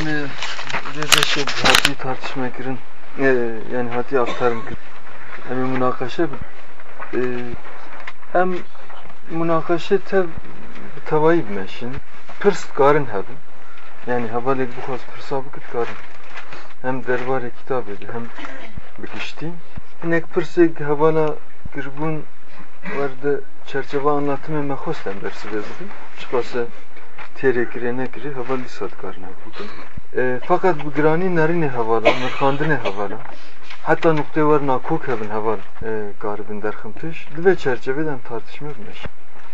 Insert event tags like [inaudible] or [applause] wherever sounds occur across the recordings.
Hem de şey hati tartışma kirin. Ee, yani hati aktarım kirin. Hem münakaşa e, hem münakaşa tev tevayı meşin. Pırs garın habin. Yani havale bu khas pırsa bıkıt garın. Hem derbarı kitap edi hem bikişti. Nek pırsek havala girbun vardı çerçeve anlatımı mekhosten dersi vezdi. Çıkası tere kire ne kire havali sat karna bugün. E, fakat bu grani nerine havala, mırkandine havala. Hatta nokta var nakuk hevin haval e, garibin derxim tiş. Dve çerçeveden tartışma etmiş.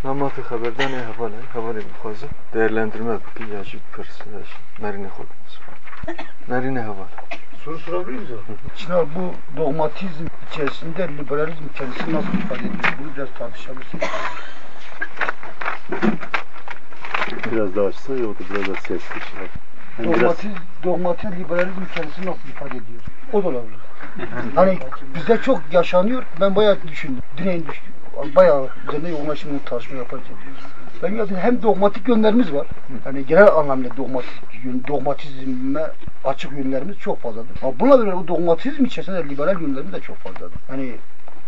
Namatı haberden e havala, havale bukhazı değerlendirme bu ki yacı pırs, yacı nerine koydunuz. Nerine havala. Soru sorabilir miyiz? Şimdi bu dogmatizm içerisinde liberalizm kendisini nasıl ifade ediyor? Bunu biraz tartışabiliriz. Biraz daha açsa iyi oldu, biraz daha sesli şey yap. Hem biraz dogmatizm liberalizm kendisini nasıl ifade ediyor? O da olabilir. [laughs] hani bizde çok yaşanıyor. Ben bayağı düşündüm. Direğin düştü. Bayağı üzerinde yoğunlaşım bunu tartışma yaparken. Ben yazdım hem dogmatik yönlerimiz var. Yani genel anlamda dogmatik yön, dogmatizme açık yönlerimiz çok fazladır. Ama bununla beraber bu dogmatizm içerisinde liberal yönlerimiz de çok fazladır. Hani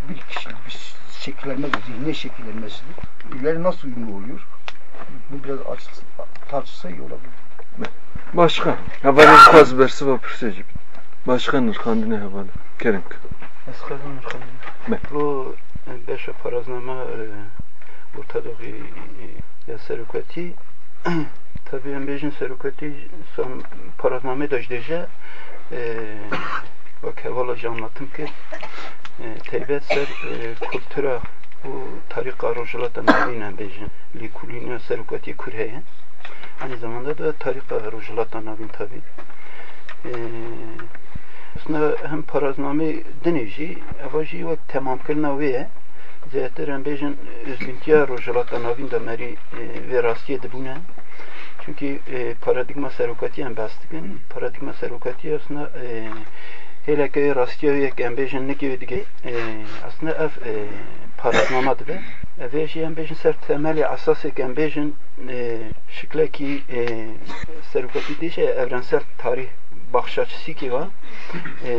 bir kişilik bir şekillenme, zihni şekillenmesidir. Birileri nasıl uyumlu oluyor? Bu biraz açılsa, tartışsa iyi olabilir. Başka. Havale bukhaz bersi va pırsecib. Başka nırkandine havala. Kerim. Esxazın Me. Bu beş parazname ortadoğu ya serokati [clears throat] tabii em bejin serokati son parazname dajdeje ve kevala anlattım ki teybet ser kültüra bu tarika rojulata navine bejin li kulina serokati kurheye aynı zamanda da tarika rojulata navin tabii aslında hem parazname dinêjî eva jî wek temamkirina wê ye zêtir em bêjin özgüntiya rojhilata navîn de merî vê rastiyê dibûne çünkü e, paradigma serokatiye em behs dikin paradigma serokatiye aslında e, hêleke rastiya wê em bêjin nikê dige e, aslında ev paraznama dibe jî em bêjin ser temelê esasê em bêjin e, şiklekî e, serokatî dêje evrensel tarih bakış açısı ki var e,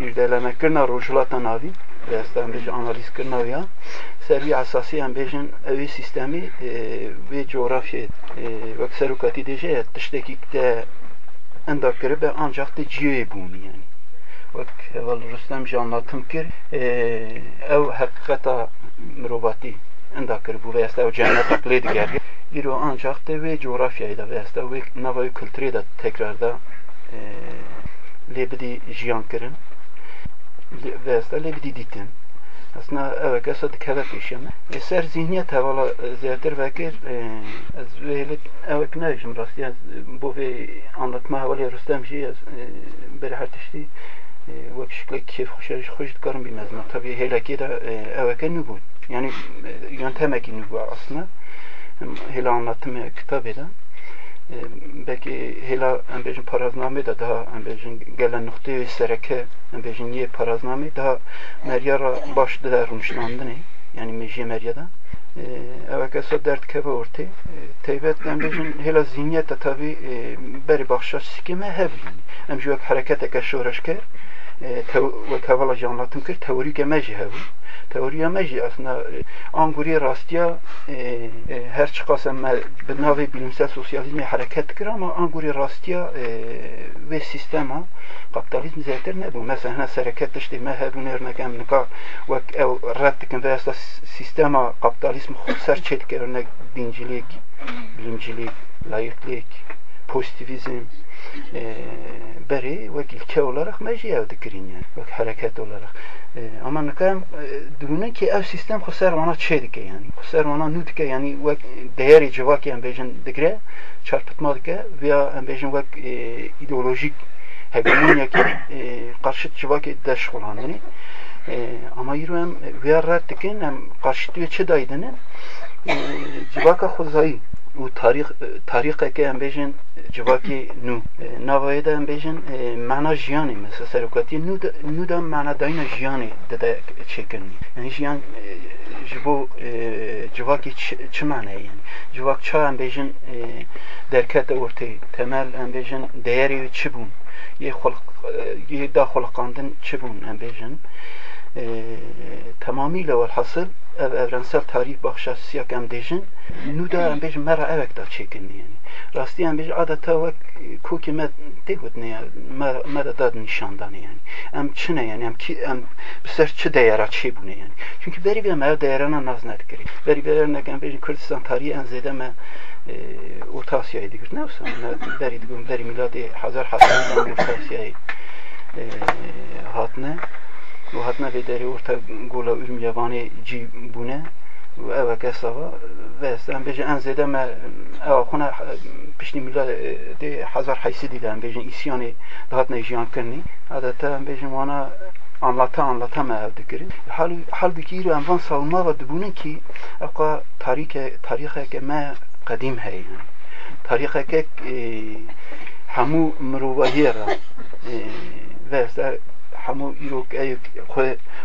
irdelemekirna rojulata navi ve estem bej analiz kirna ya servi asasi em bejin evi sistemi ve coğrafya ve serukati deje tişteki de enda kiribe ancak de ciye buni yani Vak evvel Rüstem ji anlatım kir e, ev hakikata mirobati enda kir bu ve esta cennet akli diger İro ancak de ve coğrafyayı da ve esta ve navayı kültürü de tekrarda lê bidî jiyan kirin. Ve esta lê bidî dîtin aslında evet esa dikeve pêşe me ê ser zihniyet hevala zêtir vekir ez dikarim bîmezme tabii hêlekê de eveke nû bû yani yöntemekî nû bû aslında hêla anlatımı kitabê de belki hela em bejin parazname da daha em bejin gelen noktayı sereke em bejin ye parazname daha meryara baş da rûniştandinê yani mejiye meryada evek esa dert keve ortê teybet em bejin hela zihniyet de tabi berî baxşa sikime hev em ji wek hereketeke şoreşker wek hevala jî anlatım kir teorîke me jî hebû teoriya me jî aslında angurî rastiya her bi navê bilimsel sosyalizmê hareket kir ama angurî rastiya vê sistema kapitalizm zêtir nebû mesela hene sereket tiştê me hebûn örnek em nika wek ew red dikin ve pozitivizm berê wek ilke olarak me jî ew dikirin yani wek hareket olarak. Ama nikam dibûnin ki ev sistem xwe ser wana çê dike yani xwe ser wana nû dike yani wek değerê civakê em bêjin digire çarpıtma dike veya em bêjin wek ideolojik hegemonyakê qarşıt civakê derşixulandinê ama îro em vêya red dikin em qarşıt wê çi daydinin civaka xwezayî û tarîx tarîxeke em bêjin civakê nû navayê de em bêjin mena jiyanê mesela serokatiyê nû de mena dayîna jiyanê dide çêkirin yani jiyan ji bo civakê çi mane yani civak ça em bêjin derkete ortê temel em bêjin değerê çi bûn yê da xweqandin çi bûn em bêjin e, tamamilə vəlhasıl ev evrensel tarih baxışa siyak emdejin nu da embej mera evek da çekindi yani. Rastı embej adeta vek ku ki med digut ne mera da nişandan yani. Em çine yani em ki em ser çi değera çi bu ne yani. Çünkü beri bir mer değerana naz net giri. Beri bir ne embej Kürdistan tarihi en zede me e, Orta Asya'yı digur ne olsun. Beri digur beri miladi Hazar Hasan'dan Orta Asya'yı e, hatne. ku hatna vê orta gola Ürüm Yevanê cî bûne û ev kesa va vê em bêje em zêde me ewa xune piştî mîla dê hezar heysidî de em bêjin îsyanê dihatine jiyankirinî edete em bêjin wana anlata anlata me ev dikirin. Halbuki îro em van salmava dibûnin ki ew qa tarîxeke me qedîm heye. Tarîxekek hemû mirovahiyê re. Vê همو ایرو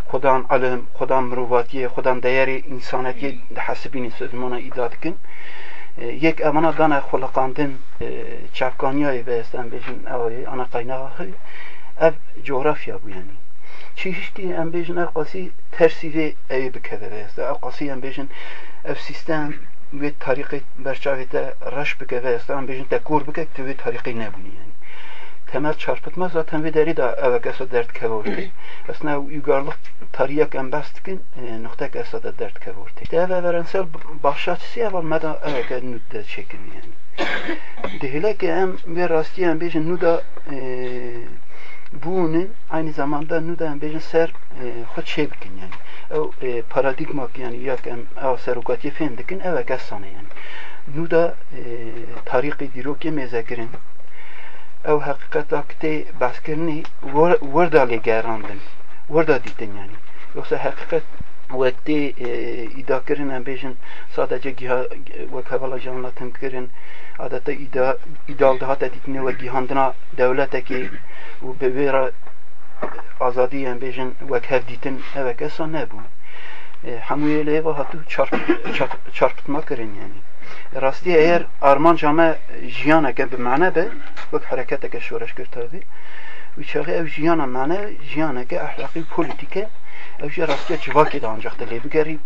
خودان علم خودان مرواتیه خودان دیاری انسانیتی حسبین من ایداد کن. یک امانه دان خلقاندن چفکانی های بیستن بیشن اوی انا قینه اف جغرافیا بو یعنی. چی هشتی ام بیشن اف قاسی ترسیوه ای بکده بیسته اف قاسی ام بیشن اف سیستم وی طریق برچاویت رش بکده بیسته ام بیشن تکور بکده تو طریقی نبونی یعنی. temel çarpıtma zaten videri da evek esad dert kevordi. Esna [clears throat] yugarlık tariyak embestikin noktak esada dert kevordi. İşte ev evrensel bahşatçısı ev almada evek e, nüdde çekin yani. [clears throat] Dehile ki em ve rastiyen bir şey, nuda e, bunun aynı zamanda nuda em bir şey, ser e, hod şebkin yani. Ev paradigmak yani yak em ev serukatiye fendikin evek esana yani. Nuda tariqi diroke مزگرین او حقیقت akte باسکرنی وردا لگراندن وردا دیدن yani yoksa hakikat vakti ida kirin em bejin sadece giha vek hevalaja anlatım kirin adeta ida idal daha da dikne ve gihandına devleteki u bevera azadî em bêjin wek hevdîtin evek esa nebû hemûyê lê ve hatû çarpıtma kirin yani rastî eğer armanca me jiyaneke bi mane be wek hereketeke şoreşkir tabi û çaxê ev jiyana mane jiyaneke ehlaqî polîtîke ev jî rastiya civakê de ancak dilê bigerî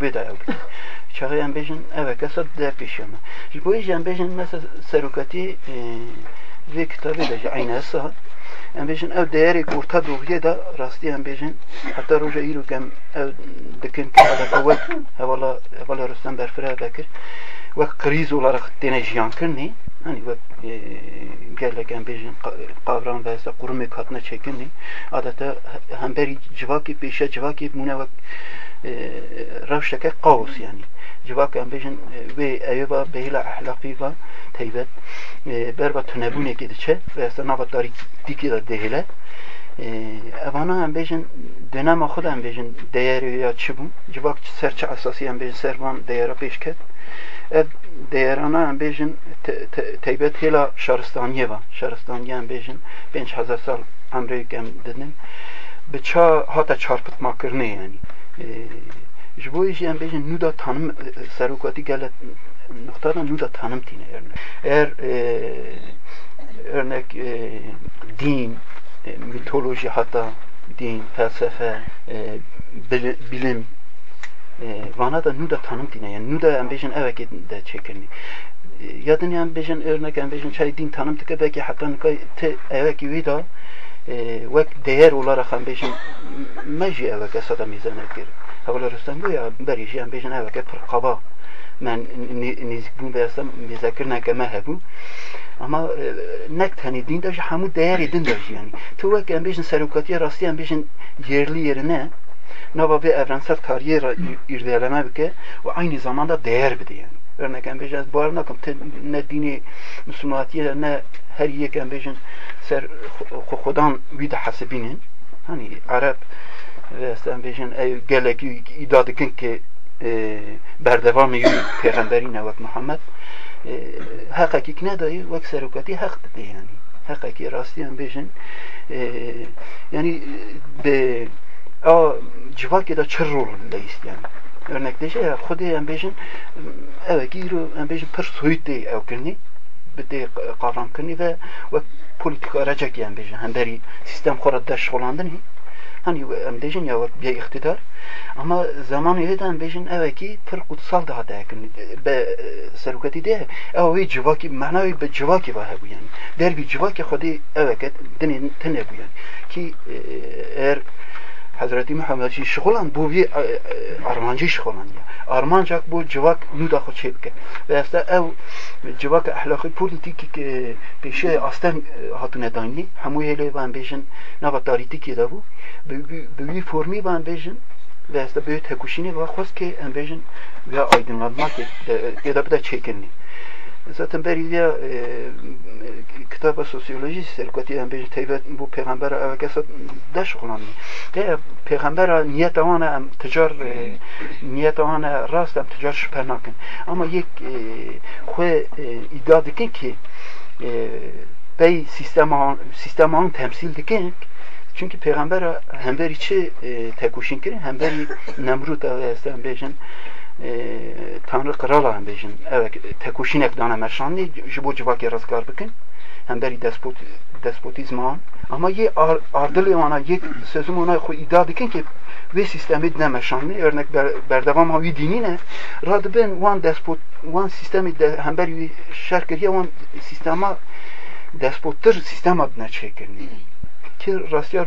bê de ew çaxê em bêjin evek esa de pêşiya me ji bo jî em bêjin mesela seroketî vê kitabê de ji eyne esa em bêjin ev değerê orta doğuya da rastî em bêjin heta roja îro kem ev dikin ki adeta wek hevala hevala Rüstem Berfir'e vekir wek kriz olarak têne jiyankirnê hani wek gelek em bêjin qavran ve esa qurumê hatine çêkinî adeta hemberî civakê pêşe civakê bûne wek rewşeke qaos yani civak em bêjin wê evê va bêhila ehlaqî va teybet berba tunebûnekê diçe ve esa nava tarîkî de dihile evana em bêjin dönema xwe de em bêjin değerê ya çi civak serçe esasî em bêjin servan değera pêş ket. Ev değerana em bêjin teybet hêla şaristaniyê va şaristaniyê em bêjin pênc hezar sal emreyek em didin bi ça hata çarpıtmakirinê yani ji bo jî em bêjin nû da tanım serokatî gelek noktadan nû da tanım tîne eğer örnek din mitoloji hatta din felsefe bilim vana da nû da tanım tîne yani nû da em bêjin evek de çekirni yadın yan bêjin örnek em bêjin çay din tanım dike belki hatta nikay te evek wî da wek değer olarak em bêjin me jî evek esada mîzane kir Hevla Rüstem bu ya berî jî em bêjin men nizikbûn bi zekirineke me hebû ama nek tenê din de ji hemû değerê din de jî yanî tu wek em bêjin serokatiya rastî em bêjin yerlî yerine nava vê evrensel kariyera irdeleme bike û aynî zamanda değer bide yanî örnek em bêjin ez bar nakim ne dînê müslûmatiyê ne her yek em bêjin ser xodan wî de hesibînin hani arab ve em bêjin ew gelekî îda ki بەردەوامی پێغەمبەری نەوەک محەممەد حەقێکی نەدایی وەک سەرکەتی حەق دەیانی حەقێکی ڕاستیان بێژن ینی بێ جواکێدا چ ڕۆڵ لەیستیان örnek deje ya xudi em bejin evet giro em bejin pir soyut de ev kirni bide kavram kirni ve ve politik aracak yani bejin hem beri sistem xora deşgolandın hani em dejin ya bir iktidar. Ama zamanı yedan bejin evet ki pir kutsal da hata kirni be serukati de ev vi civaki manavi be civaki var bu yani. Der bir civaki xudi evet dinin tene bu yani. Ki eğer Hazreti Muhammed için şık olan bu bir e, e, Armancı şık olan ya. Armancak bu civak nudakı çepke. Ve hasta ev civak ahlakı politik peşe aslen hatun edanli. Hamu hele ben bejin ne vakti ritik yeda bu. Büyü formi ben bejin ve hasta büyü tekuşini ve hoş ki en bejin ve aydınlanmak ya e, da bir de çekinli. Zaten beriye e, kitaba sosyoloji serkati em bejin teyvet bu peygamber evkesa deş olan. De peygamber niyet wana em ticar e, niyet wana rast em ticar şüphe nakin. Ama yek e, xwe iddia dikin ki bey sisteman sisteman temsil dikin çünkü peygamber hem beri çi tekuşin kirin hem beri Nemrut ve em bejin Tanrı krala hem bejin evet tekuşinek dana meşanli ji bo civakê rizgar bikin hem beri despot despotizman ama ye ardılê wana yek sözüm ona xwe iddia dikin ki vê sistemê ne meşanli örnek berdevama wî dînî ne? Radibin wan despot wan sistemê de hem beri wî şer kiriye wan sistema despottir sistema ne çêkirî ki rastya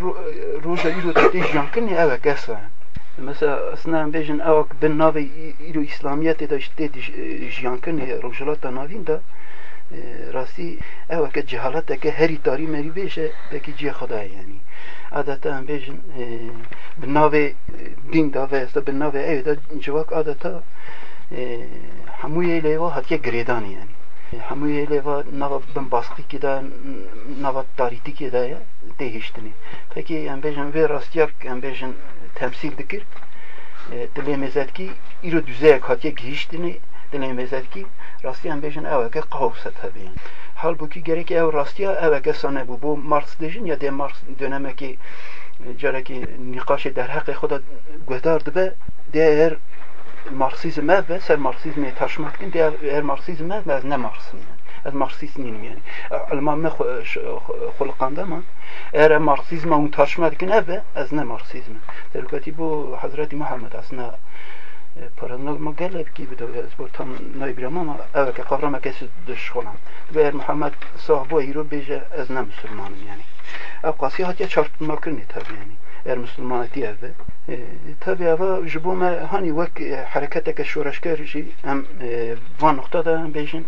roja îro te jiyankirî ev kesa mesela aslında bejin evak bin navi îro İslamiyetê de işte jiyankirî rojilata navîn de rastî eveke cehaleteke herî tarî merî bêje vekî ciyê xwe yani. Adeta em bêjin bi navê dîn da ve esta bi navê ew de civak adeta hemûyê lêva hatiye girêdanî yani. Hemûyê lêva nava bin baskîkê de nava tarîtîkê de ye tê hiştinê pekî em bêjin vê rastiyek em bêjin temsil dikir. Dilê mêzetkî îro düzeyek hatiye gihîştinê dilê mêzetkî rastiyan bêjin eveke qawset hebe halbuki gerek ev rastiya eveke sane bu bu Marx dejin ya de Marx dönemeki carekî nîqaşê derheqê xwe de guhdar dibe de eğer Marksizm ev ve ser Marksizmê taşmak dikin de eğer Marksizm ev ez ne Marksizm ez Marksist nînim yani. Elma me xulqanda ma. Eğer Marksizma un taşmak dikin ev ez ne Marksizm derkati bu Hazreti Muhammed aslında paranol ma gelip gibi de bu tam naybiram ama evet ki kavrama kesi düşkolan ve Muhammed sahibi hiro beje ez ne Müslümanım yani. Ev qasi hatiye çarptırma kırni tabi yani er muslimanati evve. Tabi ava ji bo me hanî wek e, hereketeke şoreşker jî şey, e, van noktada em bêjin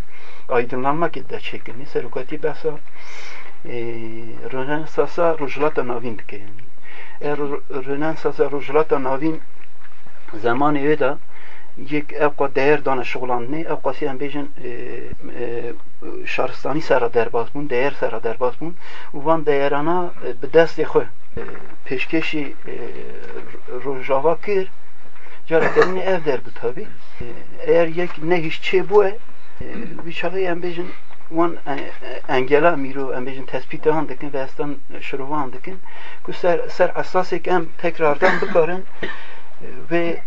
aydınlanmak de çekilni serokati behsa e, Rönesans'a rujlata navîn dike yani. Er Rönesans'a rujlata navîn zamanê wê de yek ev ka değer dana şuglanne ev ka si embejin şaristani sera derbas bun değer sera derbas bun u değerana bi destê ee, peşkeşi e, rojavakir carakterini ev derdi tabi. Ee, eğer yek ne hiç çe bu e, e biçare embejin wan e, engela miro embejin tespit handikin ve estan şuruva handikin ku ser ser asasik em tekrardan bikarin ee, ve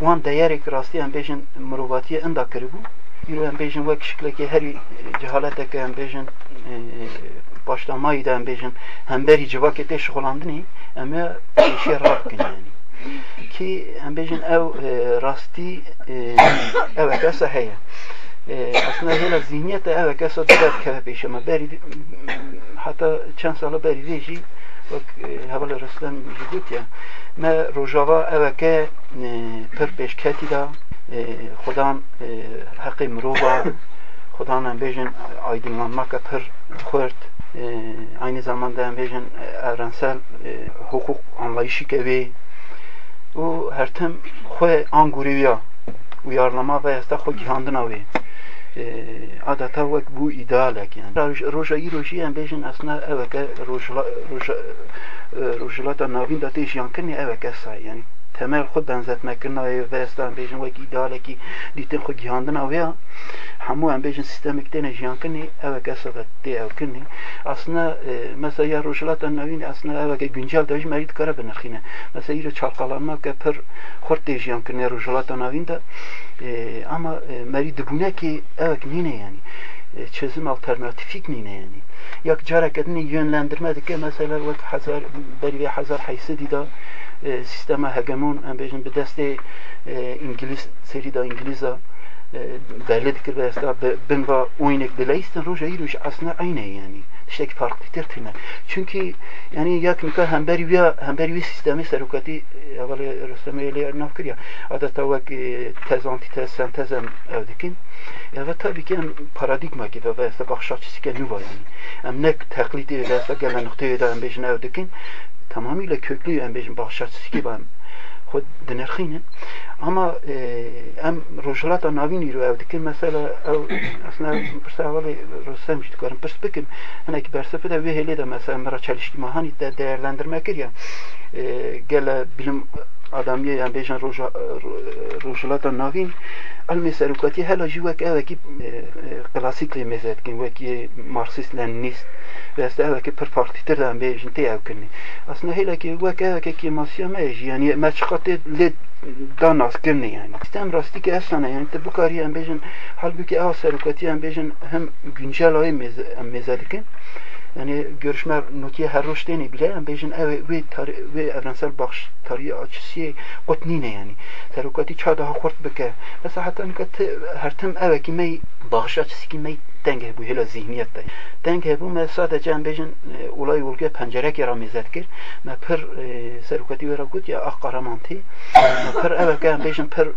wan değerek rastı embejin mrovatiye endakiri bu. Yürü embejin ve kişikleki her cehaleteki embejin cehaleteke em bêjin başlamayî de em bêjin hemberî civakê tê şixulandinê em ê êşiya radikin yani. Ki em bêjin ew rastî ew ekesa heye. Aslında hela zihniyete ev ekesa diber keve pêşema berî heta çend sala vê jî wek heval Rüstem jî gotiye me rojava eveke pir pêşketî da xudan heqê mirova xudan em bêjin aydınlanmaka pir xurt aynı zamanda em bêjin evrensel hukuk anlayışîke wê û her tim xwe an gurîviya uyarlama ve hesta xwe gihandina wê adeta wek bû idealek yani. Roja îro jî em bêjin esna eveke rojilata navîn da tê jiyankirinê eveke say yani temel xwe benzetmekirina wê vesta em bêjin wekî idealekî dîtin xwe gihandina wê ya hemû em bêjin sistemek têne jiyankirinê evek esa ve tê evkirinê aslında mesela ya rojilata navîn aslında eveke güncel de jî merî dikare binirxîne mesela îro çalkalanmak e pir xurt tê jiyankirinê rojilata navîn de ama merî dibûnekê evek nîne yani? Çözüm alternatifik nîne yani? Yak careketini yönlendirme dike mesela vek hazar beri hazar haysidi da e, sistema hegemon em bejin bi destê e, İngiliz seri da İngiliza e, dikir ve esta bin va oynek dileystin roja yürüyüş aslında aynı yani. Tiştek farklıdır tine çünkü yani yak nika hemberi via hemberi vi sistemi serukati evvel rüstemi nafkir ya adeta vek tez antitez sentezem evdikin ya ve tabii ki em paradigma gibi ve esta bakış açısı ki nüva yani. Em nek taklidi ve esta gelen noktaya da em bejin evdikin tamamıyla köklü em bejin bakış açısı gibi em خود دنرخینه اما ام روشلات ناوین رو او دکن مثلا او اصلا برسه اولی رستم جد کارم پرس بکن انا که برسه ده وی هلی ده مثلا مرا چلشکی ماهانی ده değerlendirme kiriya gele bilim adamiye yani bejan rojulata navin almi serukati hela jî wek evekî klasîk lê mezet kin wekî marksist leninist ve este evekî pir farklîtir de em bêjin tê ew kirinê aslında helekî wek evekekî masiya me jî yani me çiqatê lê danas kirinê yani sistem rastî ki efsane yani te bikarî em bêjin halbuki ew serukatî em bêjin hem güncel ayê em mêze dikin yani görüşme notiye her roş deni bile em bejin ev ve ve evrensel bakış tarihi açısı qutnine yani terukati ça daha kurt bike mesela hatta nikat her tem ev ki mey bakış açısı ki mey denge bu hele zihniyette denge bu me sadece em bejin olay olge pencere kera mezet kir me pir serukati vera gut ya ak qaramanti me pir ev ki em bejin pir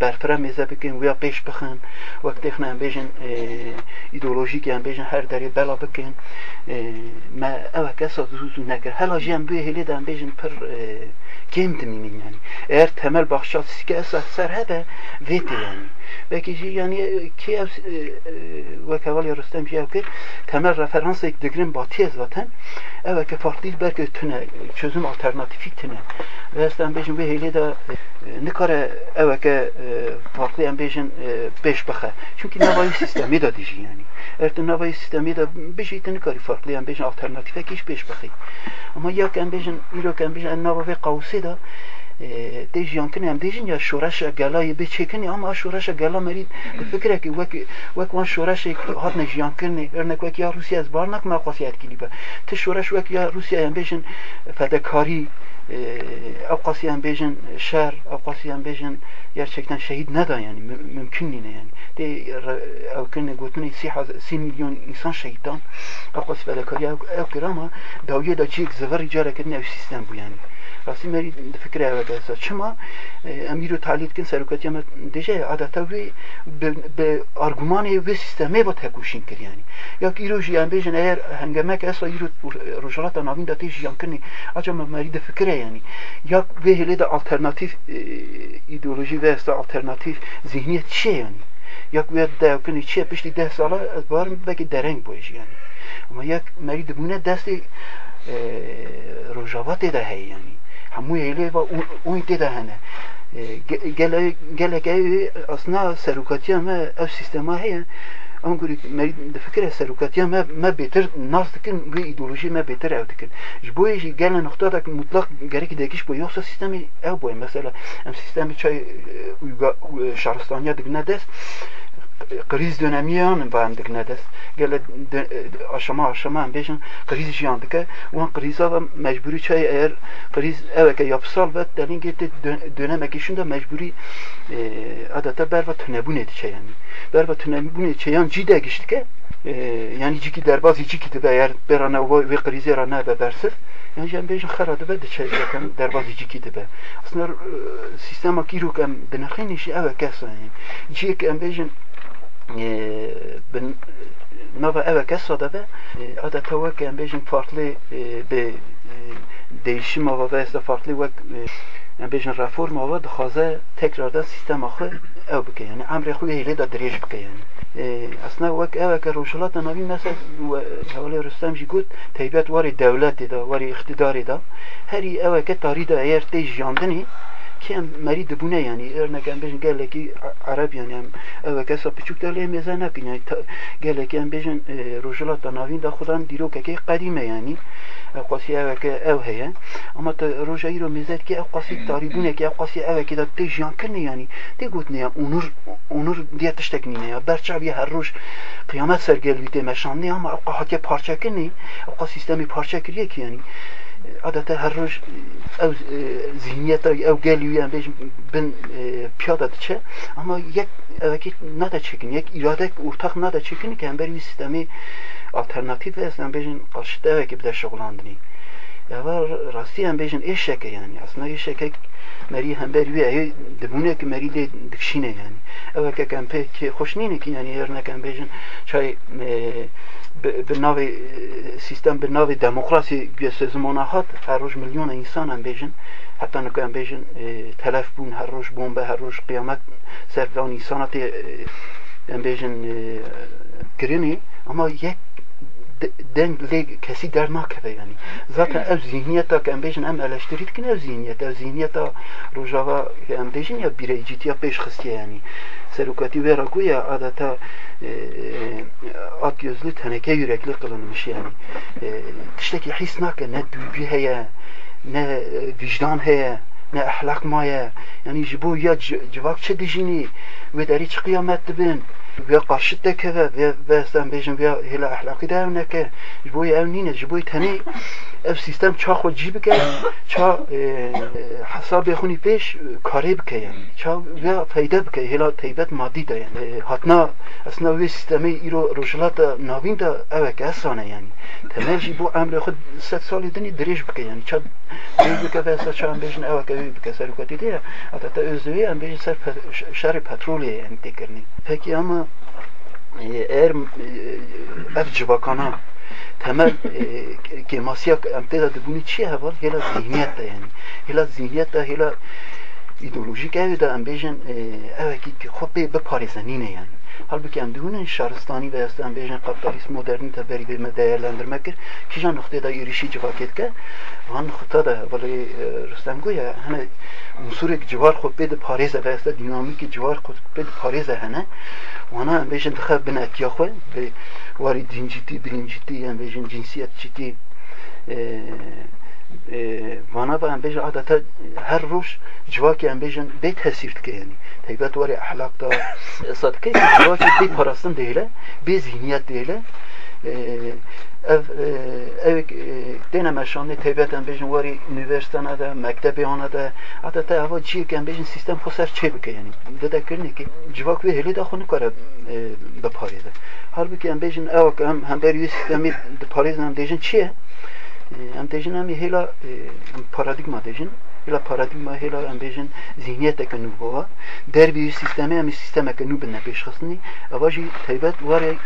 berfere meze bikin veya peş bixin vakti xne em bejin ideolojik em bejin her deri bela bikin ما اوه کسا زوزو نکر هلا جیم به هلی دم بیجن پر کم تمینین yani eğer temel bakış açısı ki esas serhebe veti yani belki jî yani ki ev ve kevali Rüstem ki temel referans ekdigrin batiye zaten evet ki farklı belki tüne çözüm alternatifik tüne. Ve estem bejin bir heyli de ne kare evet ki farklı en bejin beş bakı çünkü navayı [laughs] sistemi de dici yani. Eğer navayı sistemi de bir şey ne kare farklı en bejin alternatife kiş beş bakı ama yak en bejin ilok en bejin en navayı da دیجیان کنی هم دیجین یا شورش گلای به چکنی اما شورش گلا مرید فکره که وک وک وان شورش هات نجیان کنی ارنک وک یا روسیه از بارنک ما قاسیت کلی به ت شورش وک یا روسیه هم بیشن فدکاری او قاسی هم بیشن شر او قاسی هم بیشن gerçekten şehit ne da yani mümkün yine yani de ev kene gotuni si si milyon insan şehittan o qas fedakari ev kira ama dawiye da cik zıvar icara kedine ev sistem bu yani راستی مری فکر اوه دستا چما امیر رو تعلیل کن سرکتی هم دیجه عادتا وی به ارگومان و سیستمه با تکوشین کر یعنی یا که ایرو جیان بیجن ایر هنگامه که اصلا ایرو روشالات ناوین داتی جیان کنی اجا مری ده فکره یعنی یا وی هلی ده alternatیف ایدئولوژی و است alternatیف ذهنیت چیه یعنی یک وی ده کنی چیه پشتی ده ساله از بارم بگی درنگ بایش یعنی اما یک مری دبونه دست روجاوات ده هی یعنی همو ایله و اون تیده هنه gelek ev aslında serukatiya me ev sistema heye ama guri de fikre serukatiya me me beter nas dikin ve ideoloji me beter ev dikin ji bu ji gelen nokta da mutlak gerek dekiş bu yoksa sistemi ev bu mesela em sistemi çay şaristaniya dikne des kriz dönemiyan ben dikne des. Gele aşama aşama em bejin kriz jiyan dike. Wan kriza da mecburi çay eğer kriz eveke yapısal ve delin gitti dönemek için de mecburi adeta berva tünebune diçe yani. Berva tünebune diçe yani cide geçtike yani ciki derbaz ciki de eğer berana ve krizi rana be bersir yani jem bejin xeradı be diçe yakın derbaz ciki de be aslında sistema kiruk em dinxin işi eveke yani. Cik em bejin nava eve kesa da ve adeta vek em bejin farklı be değişim ava ve farklı vek em bejin reform ava dixwaze tekrardan sistem axı ev yani. Emre xwe hêlê da dirêj bike yani. Aslında wek eveke rojhilata navî mesela hewalê Rüstem jî got teybet warê dewletê da warê ixtidarê da. Herî eveke tarî da eğer tê jiyandinê kêm merî dibûne yanî örnek em bêjin gelekî Arab yani. Em ev kesa piçûk de lê mêze nekin yani. Gelekî em bêjin rojilata navîn da xudan dîrokekê qedîme yani. Ev qasî eveke ev heye. Ama te roja îro mêze dike ev qasî tarîbûnekê ev qasî evekê de tê jiyankirine yani. Tê gotine ya? Onur onur diye tiştek nîne ya? Berçaviye her roj kıyamet sergelvî tê meşanne ama ev hatiye parçakirine ev qa sistemî parça kiriye ki yani عدا تهرج او ذهنیت او گلیویان بیش بن پیاده چه اما یک evvelki nada çekin, yek iradə ortaq nada çekin ki, həm bir sistemi alternativ və əslən bir qarşıda evvelki bir də şoğlandırıq. یعنی یا راستی هم بیشن ایش شکه یعنی اصلا ایش شکه مری هم بر وی ای دبونه که مری لی دکشینه یعنی. او که کم پی که خوش نینه یعنی هر نکم بیشن چای به سیستم به ناو دموکراسی گیسه زمانه هات هر روز میلیون انسان هم بیشن حتی هم بیشن تلف بون هر روز بومبه هر روز قیامت سر انسانات هم بیشن کرینی اما یک den leg kesi der nakeve yani. Zaten ev zihniyeta ki em bejin em eleştirit kin ev zihniyet. Ev zihniyeta rojava em bejin ya bireycit ya peş xıstiye yani. Serukati ve rakuya adeta e, at gözlü teneke yürekli kılınmış yani. E, tişteki his nake ne duygu heye ne vicdan heye ne ahlak maya yani jibo ya civak çe dijini ve deri çi kıyamet dibin ve karşı deke ve ve sen bejin ve hela ahlaki da evneke jibo ev jibo tane ev sistem ça xo cib ke ça hesab xuni peş kare bike yani ça ve fayda bike hela teybet maddi da yani hatna aslında ve sistemi iro rojlata navin da evek esane yani temel jibo emre xud set sali dini diriş bike yani ça diriş bike ve sa ça bejin evek evi bike serukati diye hatta özüye em bejin ser şer petrolye yani tekirni peki ama eğer ev civakana temel kemasya emteda dibuni çiye heval? Hela zihniyet de yani. Hela zihniyet de hela ideolojik evi de em bejin ev ki xop be parizanine yani Halbuki dihûnin şaristani ve em bêjin kapitalist modernite berî bê değerlendirmek kir kîja noktaya êrişî civakêt ke van nuqta da velê Rüstem goya hene unsurek civar xwe pê di parêze ve esta dinamîkê civar xwe pê di parêze hene wana em bêjin dixe bin etiya xwe bi warî dincîtî dirincîtî em bêjin cinsiyet çîtî vana ve em bêjin adeta her roj civakê em bêjin bê tesîr dike yani teybet warê ahlak da [laughs] sadike civakê bê parastin dêle bê zihniyet dêle ev ev dene meşanlı teybeten bejin wari üniversitene de mektebi ana da adeta ava çiğken bejin sistem xosar çebike yani dede kirni ki civak ve heli de xonu kare de. Paris'e halbuki em bejin ev hem hem beri sistemi de Paris'e hem dejin çiğe em dejin hem hela paradigma dejin hela paradigma hela em bejin zihniyete ke nuva derbi sistemi hem sisteme ke nu binne peşxasni avaji teybet wari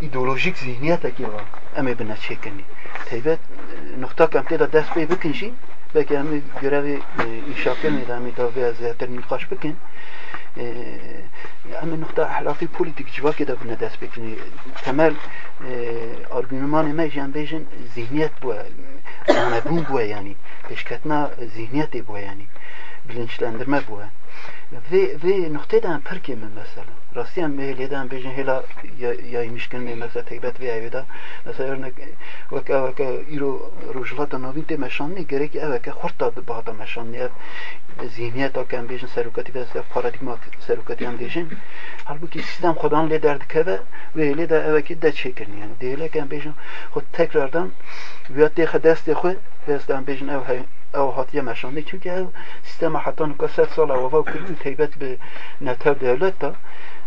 ideolojik zihniyeteki var. Emi bine çekini. Teybet nokta kamte da dest pey bikin jî belki emi görevi inşaatın da ve ziyatır nikaş bikin emi nokta ahlaki politik civakê de bine dest bikin. Temel argümanê me jî em bêjin zihniyet bûye. Zanebûn bûye yani. Pêşketina zihniyetê bûye yani. Bilinçlendirme bûye. Ve ve noktaya da perkê min mesela. Rastî em mêlêdan bêjin hêla yaymışkin me mesela teybet ve evda mesela örnek vek evke îro rojilata navîn tê meşanî gerek evke xurta bihata meşanî ev zihniyeta kem bêjin serokatî ve ser paradigma serokatî em bêjin halbuki sistem xwedan lê derdikeve ve lê de evekî de çêkirin yani em bêjin xwe tekrardan vê tê xwe destê ve em bêjin ev ev hatiye meşanî çünkü ev sistema heta nuka set sala weva kiriû teybet bi netev devlet da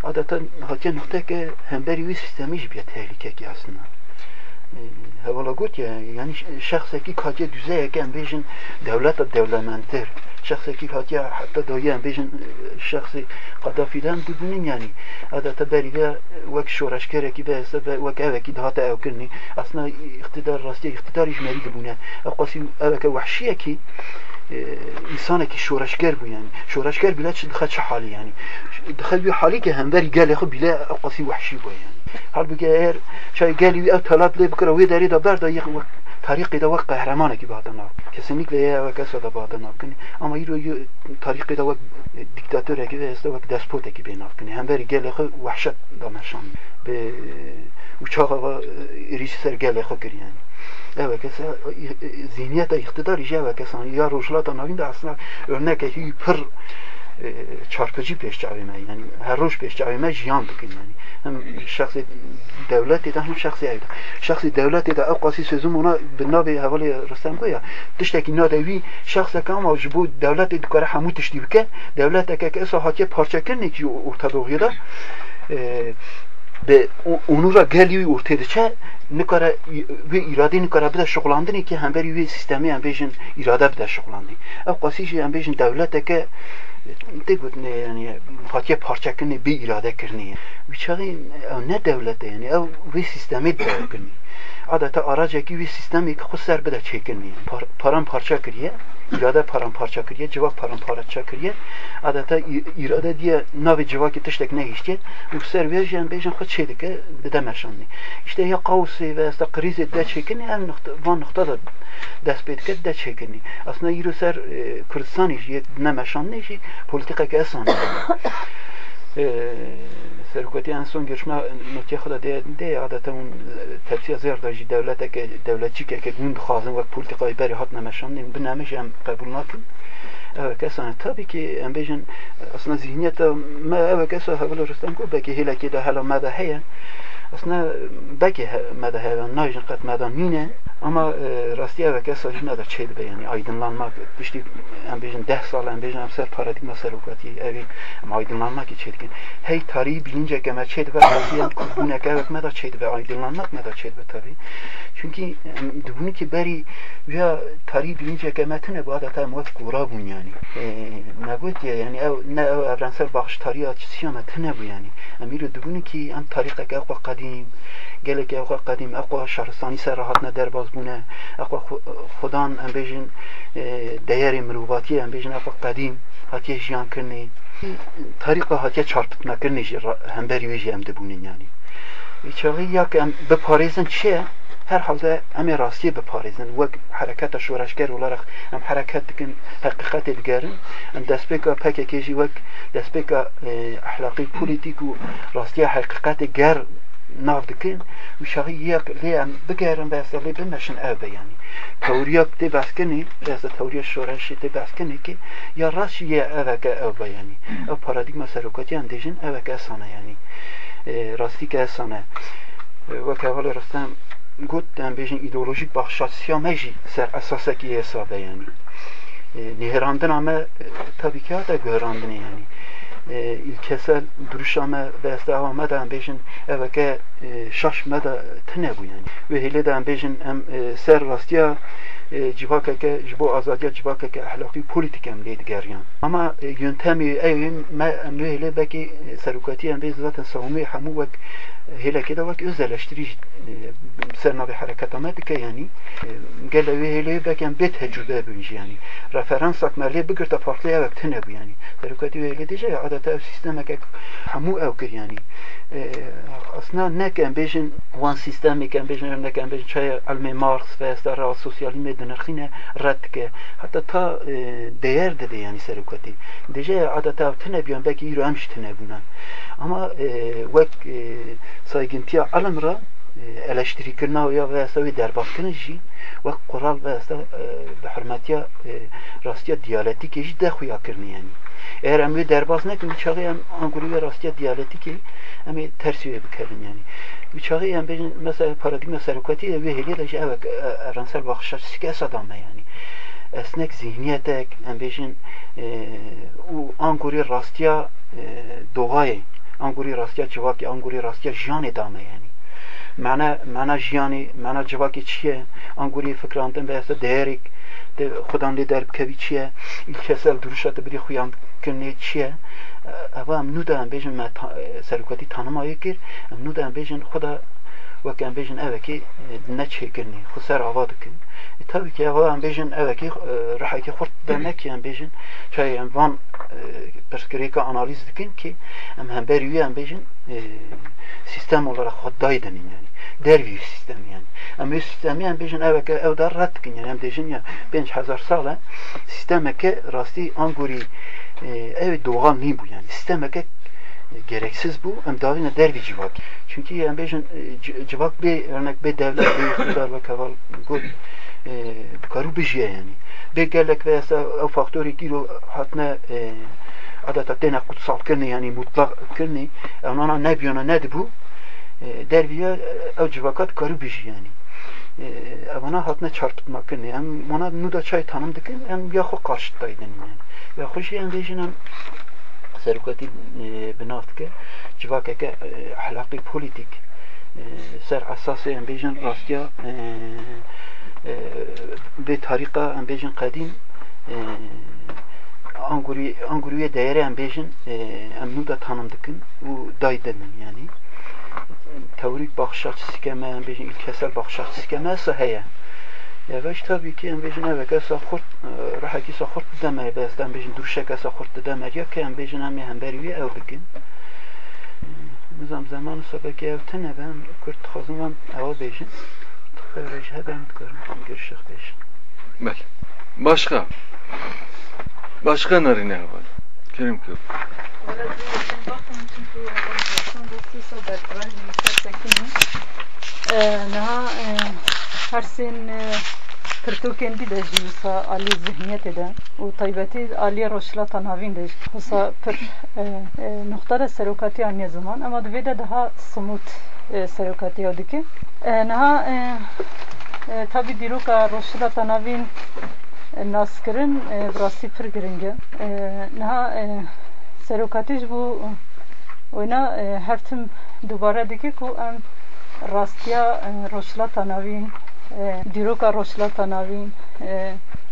adeta hatiye nokta ki hemberi wî sistemî jî biye tehlikekî aslında hevala got ya yani şahseki hatiye düzeyek em bêjin devleta devlementir şahseki hatiye hatta doya em bêjin şahsî qedafîdan dibûnin yani adeta beri ve wek şoreşkerekî ve wek evekî dihata ew kirinî aslında iktidar rastiye iktidarî jmerî dibûne ew qasî eveke wehşiyekî insanekî şoreşger bû yani şoreşger bile çi dixe çi halî yani dixe bir halî ki hemberî gelê xwe bile ew qasî wehşî bû yani halbuki eğer çay gelî ev talat lê bikire wê derê de ber da yek tariqi de vak kahramanekî bihata nav kesinlikle ya vek esa da bihata nav kinî ama îro tariqi de vek diktatöreki ve esta vek despotekî bê nav kinî hemberî gelê xwe wehşet da bi uçağa ve êrişî ser xwe kir yani Evet, kesa zihniyete iktidar işe ve kesan ya rojlata navin de aslında örnek ki pır e, e, çarpıcı peşcavime yani her roş peşcavime jiyan bikin yani. Hem şahsi devlet ede hem şahsi evde. Şahsi devlet ede evkasi sözüm ona binnabi hevali Rüstem koya. Tişteki nadevi şahsa kan bu devlet ede kare hamu tişti bike. Devlet eke esa hatiye parça kirni ki Orta Doğu'da. Ve onura geliyor ortaya çe nikara ve irade nikara bir de şokulandın ki hem beri ve sistemi hem bejin irade bir de şokulandın. Evkasi şey hem bejin devlet eke tek ne yani Fatiha parçakını bir irade kırni. Biçağı ne devlete yani ev ve sistemi dev kırni. Adeta aracaki ve sistemi kutsar bir de çekirni. Param parça kırni irade paramparça kiriye, civak paramparça kiriye. Adeta irade diye navi civaki tiştek ne işte, bu ser vejen bejen xud çedike bide meşanni. İşte ya kavsi ve esta krizi de çekini, hem nokta, van nokta da dest pêdike de çekini. Aslında yürü ser e, Kürdistanî jî ne [coughs] Sergoti en son girişme notiye xda de ya adeta un e, tefsir ziyar da ji devleteke devletçik eke gün dixazin ve politikayı beri hatna meşandim binemiş em kabul nakin. Evet kesin tabii ki em bejin e, aslında zihniyete me evet kesin hevler rustan ku belki hele ki de hele me de aslında belki mede heven najin kat medan nine ama e, rastiye ve kesa jina da çeydi be yani aydınlanmak işte en bejin 10 sal en bejin ser paradigma serokati evi ama aydınlanmak içeydikin hey tarihi bilince kemer çeydi ve rastiye kubune kevek meda çeydi ve aydınlanmak meda çeydi ve tabi çünkü bunu ki beri veya tarihi bilince kemetine bu adeta muvat kura bun yani ne bu diye yani ev, ne ev evrensel bakış tarihi açısı ama tine bu yani emir dubunu ki em tarihe ke قدیم gelek اخوا قدیم اخوا شهرستانی سر راحت نه درباز بونه اخوا خدان ام بیژن دیاری مروباتی ام بیژن اخوا قدیم هاتیه جیان کرنی طریقه هاتیه çarpıtma کرنی هم بری ویجی ام دبونین yani İçeri yak em beparêzin çi herhalde em ê rastiyê biparêzin wek hereketa şoreşger olarak em hereket dikin heqîqetê digerin em destpêka PKK jî wek destpêka ehlaqî polîtîk û rastiya heqîqetê ger nav dikin û şahî yek lê em bigerin besa lê bimeşin ev be yanî tewriya tê beskinî reza tewriya şoreşê tê beskinî ki ya rast jî yê eveke ev be yanî ev paradigma seroketiyan dêjin eveke esane yanî rastîke esane wek hevalê rastem got em bêjin îdeolojîk baxşasiya me jî ser esasekî hesabê yanî nêrandina me tabii ki hata göhrandinê yanî E, ilkesel duruşame ve esdavameden bejin eveke e, şaşmada tene bu yani. Ve hileden bejin em e, ser rastya جواكك جبو أزادية جواكك أحلاقي بوليتيكم ليد قاريان أما ينتمي أين ما أنوه لبكي سلوكاتيا بيز ذات سومي حموك هلا كده وك أزل أشتري سرنا بحركة ماتك يعني قال له هلا بكي بيت هجوبة بيجي يعني رفرنسك مالي بقرت فرطلية وقتنا يعني سلوكاتي هلا ديجا عادة سيستمك حمو أو كر يعني آه، أصلا نكن بيجن وان سيستمي كان بيجن نكن بيجن شيء المي ماركس فيستر السوسياليم مێ دنرخینە ڕەتکە حتا تا değer de yani serukati. Deje adeta tene biyan belki yürü emş tene buna. Ama e, vek e, saygıntıya alımra eleştirikirna ya ve sevi derbatkını jî ve kural ve bi hürmetiya rastiya diyaletik jî de xuya kirni yani. Eğer em wê derbas nekin çağı em angurî ve rastiya diyaletikê em wê bikerin yani. Çağı em mesela paradigma serokatî wê hêlê de jî ev evrensel baxşaçî esadame yani. Esnek zihniyetek em bêjin û angurî rastiya doğayê angurî rastiya civakê angurî rastiya jiyanê dame yani. معنا معنا ژیانی معنا جواکی چیه انگوری فکراندن به اساس دیریک de خودم لی درب کوی چیه این کسل دروشت بری خویان کنه چیه اوا ام نو دارم بیجن ما سرکتی تانمایی کر ام نو دارم بیجن خدا وەک ئەم بێژن ئەوەکی نەچێکردنی خسەر ئاوا دکن tabii ki ava em bêjin evekî rehekî xurt demek em bêjin çay em van perskirêka analiz dikin ki em hember wî em bêjin sistem olarak xwe daydenin yani dervî sistem yani em wê sistemî em bêjin eveke ew da red dikin yani em dêjin ya gereksiz bu. Em davîne dervî civak. Çünkü em bêjin civak bê örnek bê devlet bê iktidar ve keval got karu bijiye yani. Bê gelek ve ew faktorê dîro hatine adeta têne kutsal kirine yani mutlak kirine ew nana nebiyana nedibû derviye ew civakat karu bijî yani. Evana hatine çarpıtma kirine em mana nû da çay tanım dikin em ya xwe qarşıt daydin yani ya xweşî em bêjin em seroketî binav dike civakeke ahlaqî polîtîk ser esasê em bêjin rastiya vê tariqa em bêjin qedîm anguriye değeri em bêjin em nû da tanım dikin û day dinin yani teorik bakış açısı keme em bêjin ilkesel bakış açısı keme ise heye Yavaş tabii ki em bêjin evek esa xurt rahekî sa xurt deme bes em bêjin durşek esa xurt deme ya ki em bêjin em hemberî wî ew dikin Nizam zamanı sabeki ev tene ben kurt dixwazim em ewa bêjin Böyle ben dikarim görüşecek bêjin Bel. Başka? Başka nerine var? Kerim kız. نها هر سن پرتوکن دی دجی وسا علی ذهنیت ده و طیبتی علی روشلاتا ناوین دج وسا پر نقطه ده سروکاتی آنی زمان اما دوی ده daha somut سروکاتی ها دیگه نها tabi دیروکا روشلاتا ناوین ناسکرین براستی پر گرنگه نها سروکاتیش بو وینا هر تم دوباره دیگه کو ام راستیا روشلاتا ناوین دیروکا روشلاتا ناوین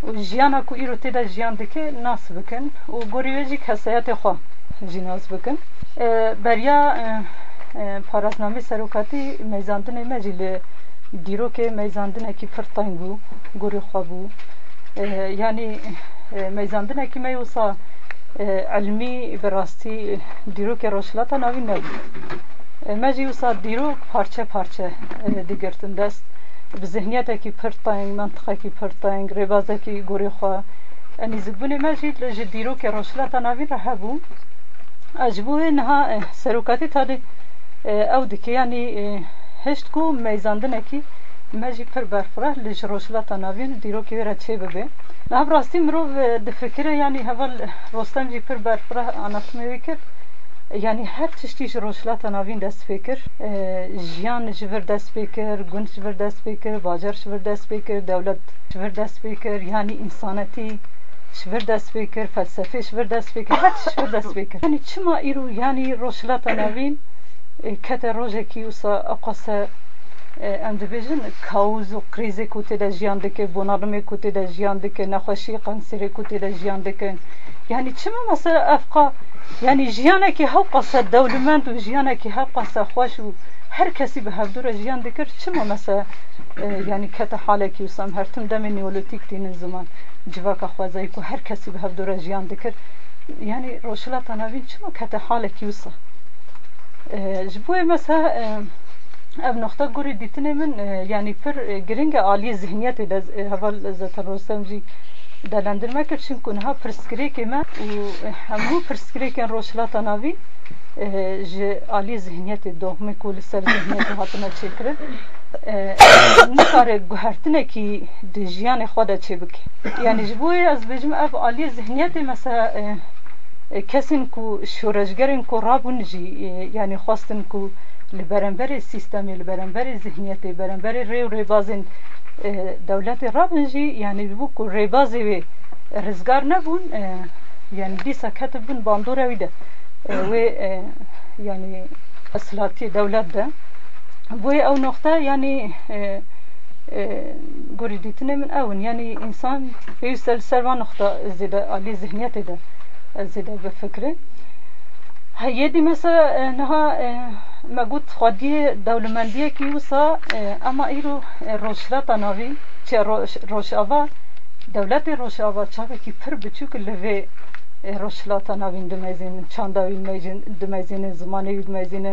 و جیانا کو ایرو تیدا جیان دکه ناس بکن و گوریویجی کسایت خوا جیناز بکن بریا پارازنامه سروکاتی میزاندن مجیل دیروک میزاندن اکی فرطاین بو گوری خوا بو yani meyzandine ki meyusa علمی براستی دیروک روشلاتا ناوی نبود مجی وسا دیروک پارچه پارچه دیگرتن دست به ذهنیت کی پرتاینگ منطقه کی پرتاینگ ربازه کی گوری خواه اني زبوني ماجي لجي دیروک روشلاتا ناوی رهبو اجبوه نها سروکاتی تالی او دکی یعنی هشت کو میزاندنه کی مجی پر برفره لج روشلاتا ناوین دیروکی ویرا چه ببه نه براستی مرو دفکره یعنی هول رستم جی پر برفره anlatmayı وکر yani her tiştiş roşlata navin dest fikir jiyan jivir dest fikir gund jivir dest fikir bacar jivir dest fikir devlet jivir dest fikir yani insaneti jivir dest fikir felsefe jivir dest fikir her tiş jivir dest fikir. Yani çima iru yani roşlata navin kete rojeki usa aqasa em dibêjin kaoz û krîzê ku tê jiyan dike bonarmê ku tê jiyan dike nexweşî qenserê ku tê jiyan dikin yani çima mesela efqa yani jiyanekî hew qase dewlemend û jiyanekî hew qase xweş û her kesî bi hevdûre jiyan dikir. Çima mesela yani kete halekî wisa em her tim demê neolîtîk tînin ziman civaka xwezayî ku her kesî bi jiyan dikir. Yani roşilata navîn çima kete halekî wisa ji bo mesela ev nokta guri dîtinê yani pir giring e aliyê zihniyetê de heval zetel rostem jî delendirme kir çunku niha pirsgirêkê me û hemû pirsgirêkên rojhilata navî ji aliyê zihniyetê dohmê ku li ser zihniyetê hatine çêkirin nikare guhertinekî di jiyanê xwe de çê bike yani ji bo ez bêjim ev aliyê zihniyetê mesela kesên ku şoreşgerên ku rabûn jî yani xwastin ku li beremberê sistemê li beremberê zihniyetê beremberê rê û rêbazên dewletê rabin jî yani bû ku rêbazê wê rizgar nebûn yani dîsa ketibûn bandora wî de wê yani eslatiye devlet de. Bu ew nokta yani gorî dîtinê min ewin yani insan pêwîst li ser van nokta zêde alî zihniyetê de zêde bifikre heyê dî mesela niha ما گوت خودی دولمندیه کی وسا اما ایرو روشلاتا ناوی چه روشاوا دولت روشاوا چاوه کی پر بچوک لوی روشلاتا ناوین دمزین چانداوی دمزین زمانی دمزین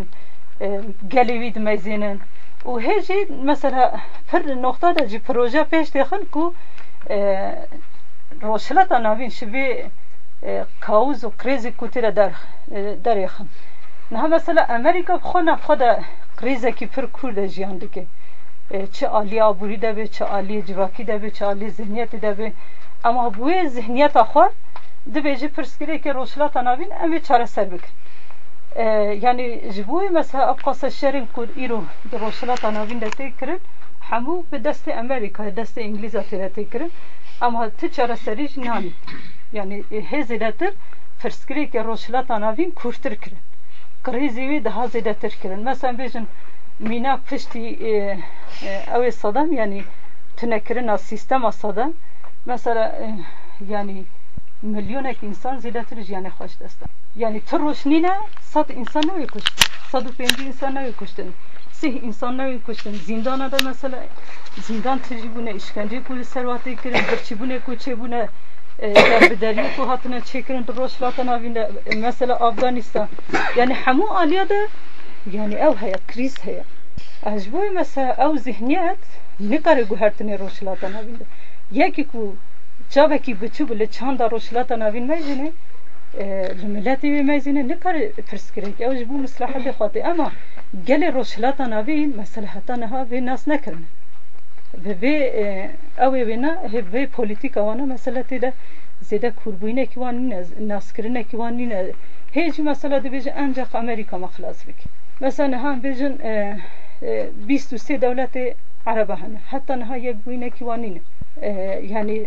گلیوی دمزین و هجی مثلا پر نقطه دا جی پروژه پیش دیخن کو روشلاتا ناوین شوی kaoz و krizi kutira dar darexin niha mesela Amerika xwe ne xwe de krizekî pir kur de jiyan dike çi aliyê aborî de bê çi aliyê civakî de bê çi aliyê zihniyetê de bê ema bi wê zihniyeta xwe dibe jî pirskirêkê rojhilata navîn em ê çareser bikin yani ji bo mesela ev qasa şerên ku îro di rojhilata de tê kirin hemû bi destê Amerikayê destê Îngîza tê de tê kirin ema ti çareserî jî yani hêzê de tir firskirêke roşilata navîn kûrtir kirin. Qirêzî wê daha zêdetir kirin. Mesela bêjin mîna piştî ew ê Sadam yani tunekirina sîstema Sadam mesela yani milyonek insan zêdetir jiyanê xweş destin yani tır roşnîne sed insan navê kuştin. Sed û pêncî insan navê kuştin. Sih insan navê kuştin. Zîndana da mesela zindan tijî bûne işkenceyê ku li serwatê kirin birçîbûnê ku çêbûne derbideriyê ku hatine çêkirin di rojhilata navîn de mesela Afganistan. Yani hemû aliya de yani krîz heye ez ji bo mesela ew zihniyet nikare guhertinê rojhilata navîn de yekî ku çavekî biçûk li çanda rojhilata navîn mejîne li miletê wê mezîne nikare pirsgirêk ew ji bo mislahetê xwatê ama gelê rojhilata navîn mesela ve ev evina ve politik avana mesela da zede kurbuyne ki van nine naskrine ki van nine. Hiç mesela de bizim ancak Amerika mahlas bik mesela e, e, han bizim 23 devleti Araba hani hatta naha yegbine ki van nine. E, yani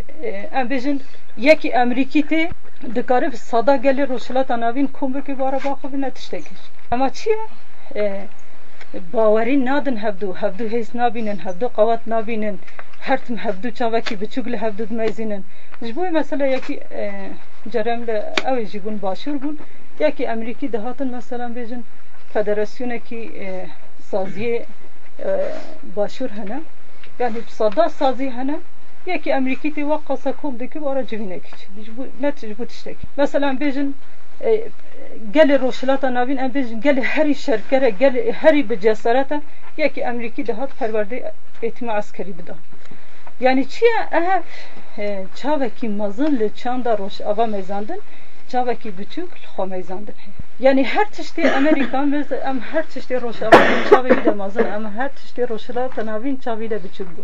em bizim yeki Amerikite dikarib sada gelir Rusya'dan avin kumru ki bu araba akıbına tiştekir ama çiye nadin hevdû hevdû hêz nabînin hevdû qewet nabînin her tim hevdû çavekî biçûk li hevdû dimezînin ji bo mesela yekî cerem li ew jî bûn başûr bûn yekî Emerîkî dihatin mesela bêjin federasyonekî saziyê başûr hene yani sada sazî hene yekî Emerîkî tê we qasa kom dikir wara civînekî çi ji mesela bêjin gelê rojhilata navîn em bêjin gelê herî şerkere gelê herî bi cesarete yekî Emerîkî dihat perwerdê eğitîma askerî bida yani çi ye ev çavekî mezin li çanda rojava mezandin çavekî biçûk li xwe mezandin yani her tiştê Amerîka [laughs] em her tiştê rojava çavê wî de mezin em her tiştê rojhilata navîn çavî de bû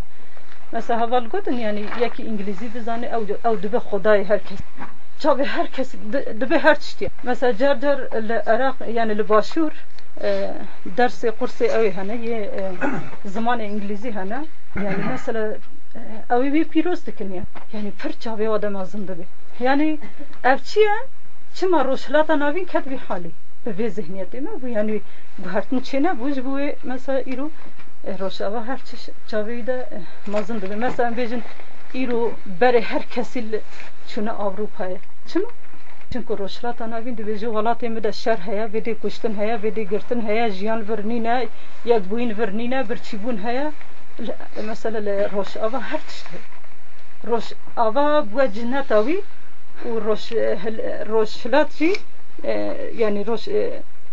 mesela heval gotin yani yekî İngilîzî bizane ew ew dibe xwedayê herkes çavê herkes dibe her tiştî mesela car li Iraq yani li başûr dersê qursê ew hene yê zimanê İngilîzî hene yani [clears throat] mesela ew ê wî pîroz dikin ya. Yani pir çavê we de mezin dibe yani ev çi ye çima rojhilata navîn ket vî halî bi vê zihniyetê me bû yani guhertin çê nebû ji bo wê mesela îro rojava her çavê de mezin dibe mesela bêjin îro berê her kesî li çûne Avrupayê çima çünkü rojhilata navîn dibêje welatê me de şer heye vê dê kuştin heye vê dê girtin heye jiyan virnîne yekbûyîn virnîne birçîbûn heye mesela li rojava her tişt heye rojava bûye cinneta wî û rojhilat jî yani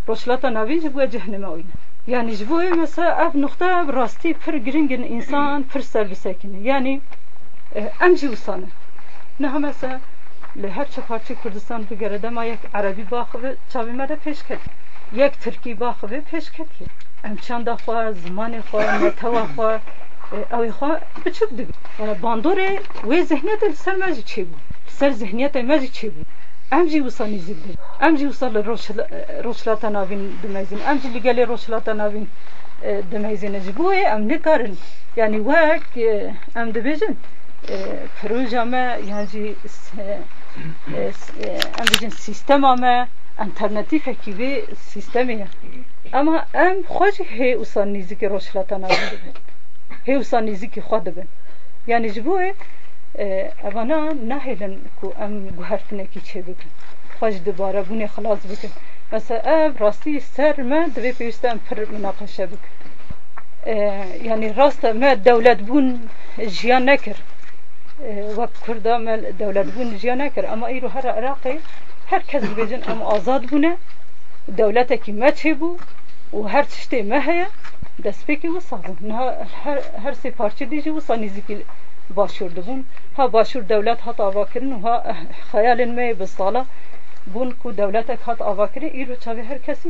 rojhilata navîn jî bûye cehennema wî ne yani bo mesela ev nokta ev rastî pir giringin insan pir servissekine yani em jî wisa ne niha mesela li her çi parçe Kurdistan bigere dema yek Erebî baxivê çavê me de pêş ket. Yek Tirkî baxivê pêş ketiye em çanda xwe zimanê xwe netewa xwe. Ew ê xwe biçûk dibî yani bandorê wê zihniyetê li ser me jî çêbû. Li ser zihniyetê me jî çêbû. Em jî wisa nîzik dibin em jî wisa li rojhilata navîn dimezin em jî li gelê rojhilata navîn dimezîne ji bo wê em nikarin yani wek em dibêjin proja me yan jî em bêjin sîstema me alternatîfekî vê sîstemê ye ama em xwe jî hê wisa nîzîkê rojhilata navîn dibin. Hê wisa nîzîkî xwe dibin. Yani ji bo wê evana nahêlin ku em guhertinekî çê bikin. Xwe ji dibarebûnê xilas bikin. Mesela ev rastî ser me divê pêwîste em pir münaqeşe bik yani rast me devlet bûn jiyan nekir wek Kurda me devlet jiyan nekir ama îro her Iraqê herkes dibêjin em azad bûne devletekî me çêbû û her tiştê me heye destpêkê wisa bûn her her sê parçe dî jî wisa nîzîkî başûr dibûn ha başûr devlet hat avakirin û ha xeyalên me bi sala bûn ku devletek hat avakirin îro çavê her kesî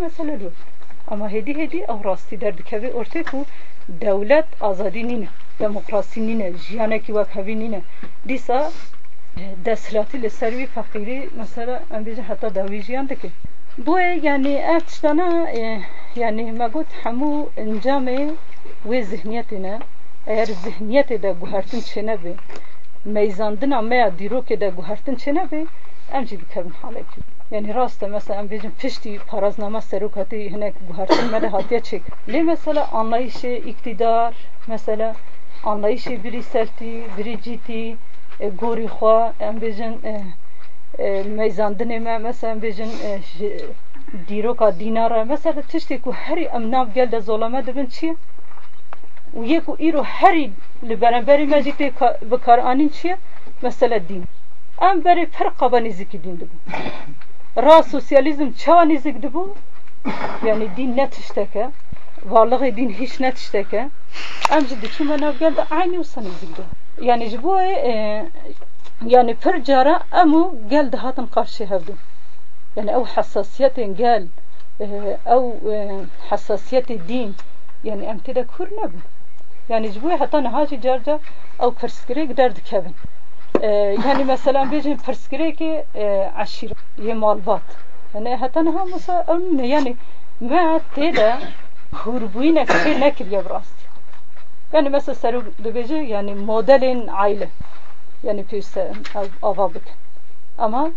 mesele lû ama hêdî hêdî ew rastî derdikeve ortê ku devlet azadî nîne demokrasî nîne jiyanekî wek hevî nîne dîsa desthilatî li ser wî feqîrî mesela bêjin heta dawî jiyan dike Boê yani ev tiştana yani me got hemû encamê wê zihniyetê ne eğer zihniyetê de guhertin çênebe meyzandina me ya dîrokê de guhertin çênebe em jî dikevin halekî yani rast mesela em bêjin piştî paraznama serokatî hinek guhertin me de hatiye çêk lê mesela anlayışê iktidar mesela anlayışê birî seltî birî cîtî gorî xwe em bêjin meyzandinê me mesela bêjin dîroka dînara mesela tiştê ku herî em nav gel de zolame dibin çi? Û yê ku îro herî li bereberî me jî tê bikaranîn çi? Ye mesela dîn em berê pir qaba nêzîkî dîn dibû ra sosyalizm çawa nêzik dibû yani dîn ne tişteke varlığı din hiç ne tişteke em jî diçû me nav gel de aynî wisa nêzik dibû yani ji bo yani pir cara em û gel dihatin qarşî hevdin yani ew hesasiyetên gel ew hesasiyetê dîn yani em tê de kur nebin yani ji bo heta niha jî car car ew pirsgirêk derdikevin yani mesela bêjin pirsgirêkê eşîr yê malbat yani ew ne? Yani me tê hûrbûyînek tê nekiriye bi rastî yani mesela ser dibêje yani modelên aile. Yani pêwîste ew ava bikin ama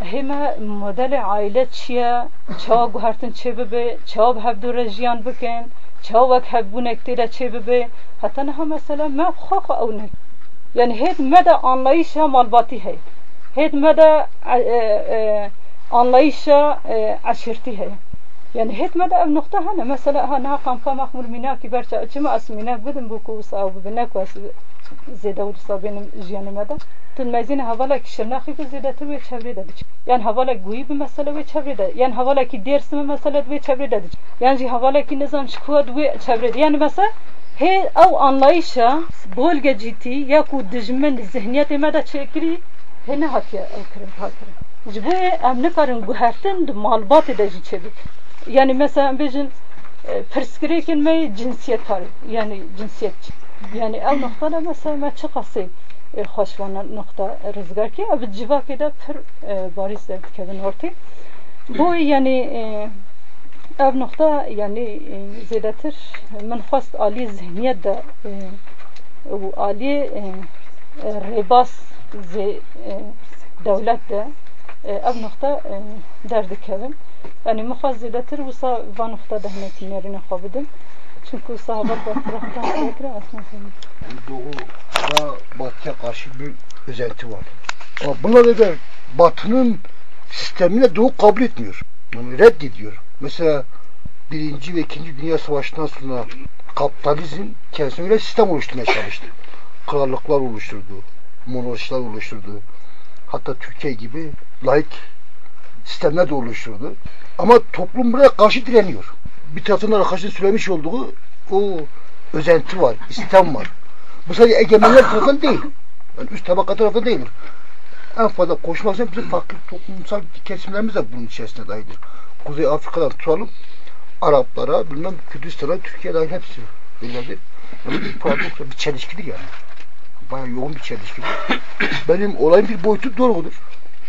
hême modelê aile çi ye çawa guhertin çê bibe çawa bi hevdû re jiyan bikin çawa wek hevbûnek tê de çê bibe heta niha mesela me xwe ew nek yani hêd me de anlayışa malbatî heye hêd me de anlayışa eşirtî heye yani hêd me de ev nokta hene mesela ha niha kamka mahmur mînakî berçe çima ez mînak bidim bû ku wisa ew bibe ku zêde wisa benim jiyanê me de tu mezîne hevalekî şirnaxî bi zêdetir wê çevrê de diçe yani hevalek gûyî bi mesele wê çevrê de yani hevalekî dêrs bi mesele wê çevrê de diçe yani jî hevalekî nizam ji ku wê çevrê de. Yani mesela hê ew anlayışa bolge cîtî ya ku dijmin zihniyetê me de çêkirî hê nehatiye ew kirin hakirin ji bo em nikarin guhertin di malbatê de jî çêbik yani mesela bizim perskireken me cinsiyet var. Yani cinsiyet yani el noktada mesela me çıkası e, hoşvana nokta rızgar ki abi civake de per bariz de kevin orti bu yani e, ev nokta yani e, zedetir min xost ali zihniyet de و ali ribas ze devlet de ev nokta derdi kevin yani muhazzede tır bu sa van nokta dehnetin yerine kabıdım. Çünkü sahabat baktıraktan tekrar aslında. Doğu'da batıya karşı bir özenti var. Ama buna da batının sistemine doğu kabul etmiyor. Yani reddediyor. Mesela birinci ve ikinci dünya savaşından sonra kapitalizm kendisine göre sistem oluşturmaya çalıştı. Krallıklar oluşturdu. Monarşiler oluşturdu. Hatta Türkiye gibi laik sistemler de oluşturdu. Ama toplum buraya karşı direniyor. Bir taraftan da karşı söylemiş olduğu o özenti var, istem var. Bu sadece egemenler tarafından değil. Yani üst tabaka tarafından değildir. En fazla koşmak için bizim farklı toplumsal kesimlerimiz de bunun içerisinde dahildir. Kuzey Afrika'dan tutalım, Araplara, bilmem Kürdistan'a, Türkiye dahil hepsi öyledir. Yani bir paradoks, bir çelişkidir yani. Bayağı yoğun bir çelişkidir. Benim olayın bir boyutu doğrudur.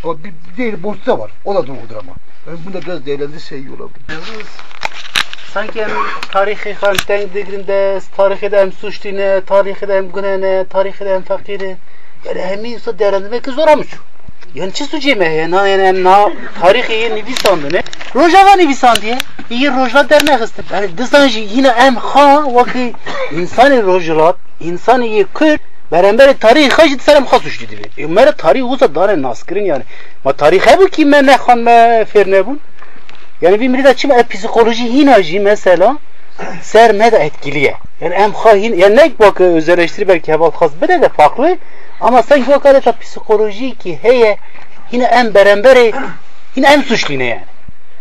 Ama bir, bir diğer boyutu da var. O da doğrudur ama. Ben bunu da biraz değerlendirsem iyi olabilir. sanki em tarihi digrin dest, tarihi de em suçtine, tarihi de em günene, tarihi de em fakiri. Yani hem insa değerlendirmek zor olmuş. Yani çi suçi me yani yani na tarihi nivisandı ne? Rojava nivisan diye. İyi rojla dernek istim. Yani disanji yine em ha vaki insani rojlat, insani ye kır Beraber tarih hacı selam has uçtu diye. Mer tarih olsa dare naskirin yani. Ma tarih bu ki men ne han me fer ne bun. Yani bir mirda çim e, psikoloji hinajı mesela serme de etkiliye. Yani em hahin yani ne bak öz eleştiri belki heval has bile de farklı ama sanki bak adeta psikoloji ki heye yine em berembere yine em suçlu ne yani.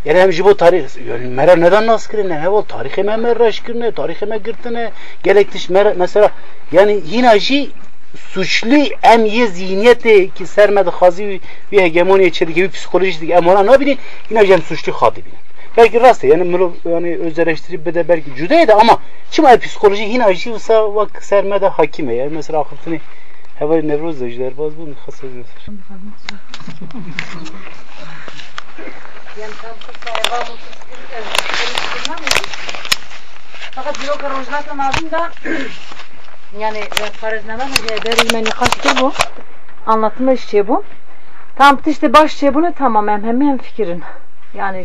Yani hem jibo tarih yani meral neden nas kirine heval tarihi me merraş kirine tarihi me girtine gelektiş mer mesela yani yine ji suçlu em ye zihniyeti ki sermedi hazi bir hegemoniye içerideki bir psikolojik em ona ne bilin yine hem suçlu hadi bilin. Belki rast yani milo yani öz eleştiri bir de belki cüdeydi ama şimdi ay psikoloji yine acı olsa bak sermede hakime yani mesela akıbsını hevali nevroz da ejder baz bunu hasa göster. Yani tam kısa eval Fakat bir o karojlatan ağzında [clears throat] yani karajnadan önce derilme nikaş ki bu. Anlatma işçi bu. Tam işte baş şey bunu tamam hem hem fikrin. Yani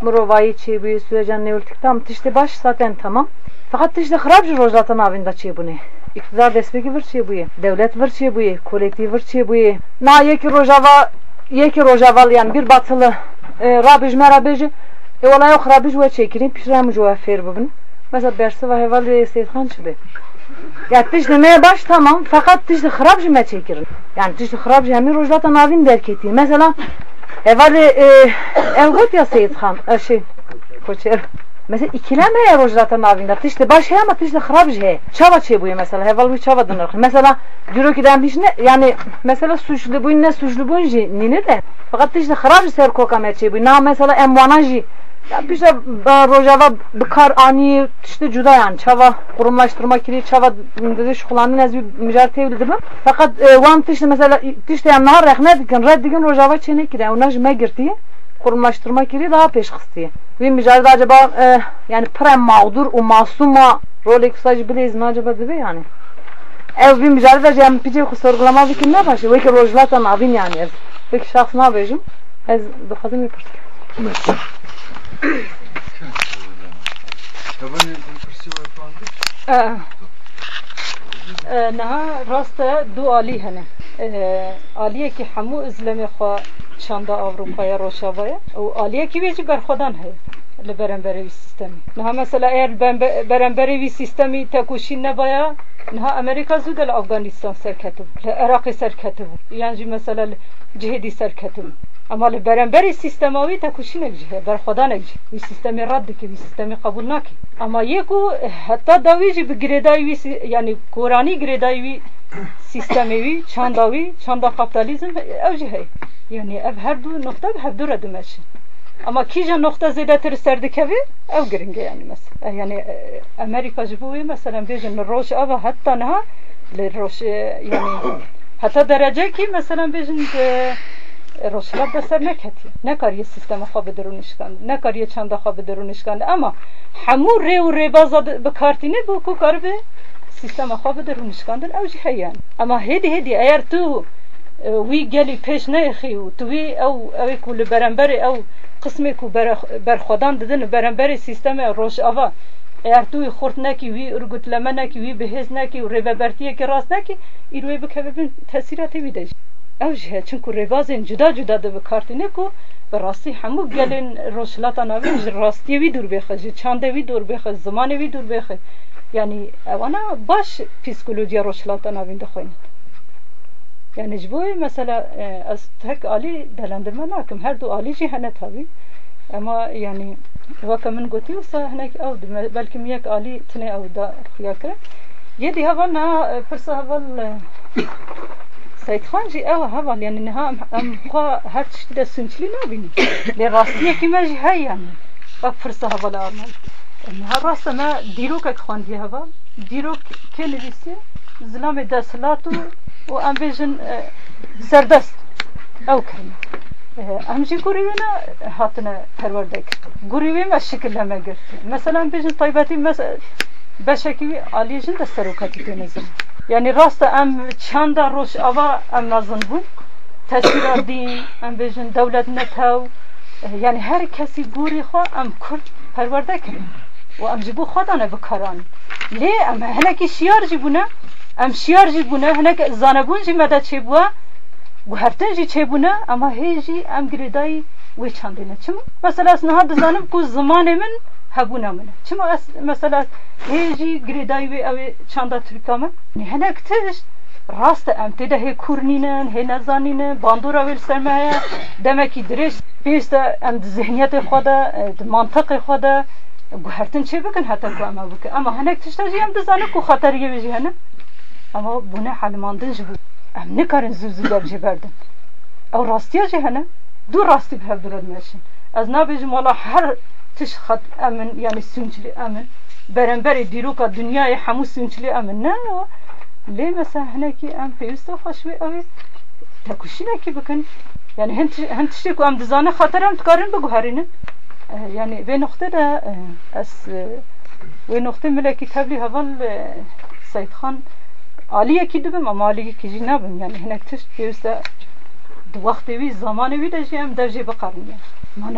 Mırovayı çiğ sürecen ne ultik tam işte baş zaten tamam. Fakat işte xrabcı rojlatan avında çiğ bunu. İktidar despeki vir çiğ buyu. Devlet vir çiğ buyu. Kolektif vir çiğ buyu. Na yeki rojava yeki rojaval yani bir batılı e, merabij e olay yok rabij ve çekirin pişrem jo fer bubun. Mesela bersi ve heval seyhan çıbe. Ya tişte me baş tamam fakat tişte xrabjı me çekirin. Yani tişte xrabjı hemin rojlatan avin derketi. Mesela Evveli e, evgot ya Seyit Koçer. Mesela ikileme ya rojlatan avinde. Tişte baş he ama tişte xrab he. Çava çe bu mesela. Heval bu çava dönür. Mesela diyor ki dem hiç ne yani mesela suçlu bu ne suçlu bu nine de. Fakat tişte xrab ser koka me çe bu. Na mesela emvanaji ya bir şey rojava bıkar ani işte cüda yani çava kurumlaştırma kiri çava dedi şu kullanın ez bir mücadele edebildim. Fakat e, van işte mesela işte yani nahar rehne dikin red dikin rojava çene kiri ona jime girdi kurumlaştırma kiri daha peş kıstı. Ve mücadele acaba e, yani prem mağdur o masuma rolü kısacı bile izin acaba dedi yani. Ev bir mücadele yani pice sorgulama dikin ne başı ve ki rojlatan avin yani ez. Peki şahs ne yapacağım? Ez dokazım yaparsın. نها راست دو عالی هنه آلیه که همو ازلم خوا چند آوروپای روشا باید و آلیه که ویجی بر خودان هی لبرن بروی سیستمی. نها مثلا ایر برن بروی سیستمی تکوشین نباید نها امریکا زود افغانستان سرکتو عراق سرکتب یعنی مثلا جهدی سرکتو. اما برانبری سیستماوی تکوشی نگجه بر خدا نگجه وی سیستمی رد که وی سیستمی قبول نکی اما یکو حتی داویجی به گریدای وی سی... یعنی کورانی گریدای وی سیستمی وی چانداوی چاندا کپیتالیزم اوجه هی یعنی اف هر دو نقطه به هر دو ردمش اما کیجا نقطه زیده تر سردکوی او گرنگه یعنی مثلا یعنی امریکا جبوی مثلا بیجن روش او حتی نه لروش یعنی حتی درجه که مثلا بیجن Resulullah بسر نکتی. نکار یه سیستم خواب درونش کند نکار یه چند خواب درونش کند اما همو ری و ری بازا بکارتی نبو که کار به سیستم خواب درونش کندن او جی حیان. اما هدی هدی اگر تو وی گلی پیش نیخی و تو وی او اوی که لبرنبر او قسمی که برخودان ددن برنبر سیستم روش آوا. اگر توی خورد نکی وی ارگوت لمه نکی وی بهز نکی و ریبه برتیه که راست نکی ایروی بکه ببین تاثیرات وی داشت. Ew ji he çinku rêbazên cuda cuda de bikartîne ku bi rastî hemû gelên rojhilata navîn ji rastiyê wî dûr bêxe ji çandê wî dûr bêxe zimanê wî dûr bêxe. Yani ewana baş psikolojiya rojhilata navîn dixwînin yani ji bo mesela ez tek alî delendirme nakim her du alî jî hene tabii ama yani weke min gotî wisa hinek ew dime belkî yek alî tinê ew da yedî heval na pirsa heval سيدخان جي اوا هوا يعني نها ام خا هر تشتي ده سنچلي نبيني لي راستيه كيما جي هاي يعني بفرصة هوا لارمان نها راست ما ديروك اخوان دي هوا ديروك كي نويسي زلام دسلاتو و ام بيجن سردست او كلمة ام جي قريبنا هاتنا پروردك قريبي ما الشكل لما قلت مثلا بيجن بشکی عالی جن دست رو کتی تنزم یعنی راست ام چند روش آوا ام نزن بود تاثیر دین ام بجن دولت نتاو. یعنی هر کسی گوری خوا ام کرد پرورده کرد. و ام جبو خودانه بکاران. لی ام هنکی شیار جبونه ام شیار جبونه هنک زانبون جی مده چه بوا. گوهرتن جی چه بونه اما هی جی ام گریدای وی چندینه چمو مثلا از نها دزانم کو زمان من hebûna min. Çima mesela hêjî girêdayî wê ew ê çanda Tirka min? Hinek tişt rast em tê de hê kurnînin, hê nezanînin, bandora wê li ser me heye demekî dirêj pêş de em di zihniyetê xwe de, di mantiqê xwe de guhertin çê bikin heta ku hani? em bikin. Ama hinek tişt de jî em dizanin ku xeteriyê wê jî hene. Ama bune helmandin ji bû. Em nikarin zû zû dev jê berdin. Ew rastiya jî hene. Hani? Du rastî bi hev durad meşin. Ez nabêjim wala her خط امن yani sünçlü emin beremberi diruka dünyayı hamu sünçlü emin ne o le mesela heneki em peyüste hoş ve evi takuşine ki bakın yani hent hent işte ku em dizane xateram tkarin bu guharinin yani ve nokta da as ve nokta meleki tabli haval Said Khan Aliye ki dibim ama Aliye ki jinabim yani henek tiş peyüste وقتی وی زمانی وی داشتی هم درجه بقرنیه من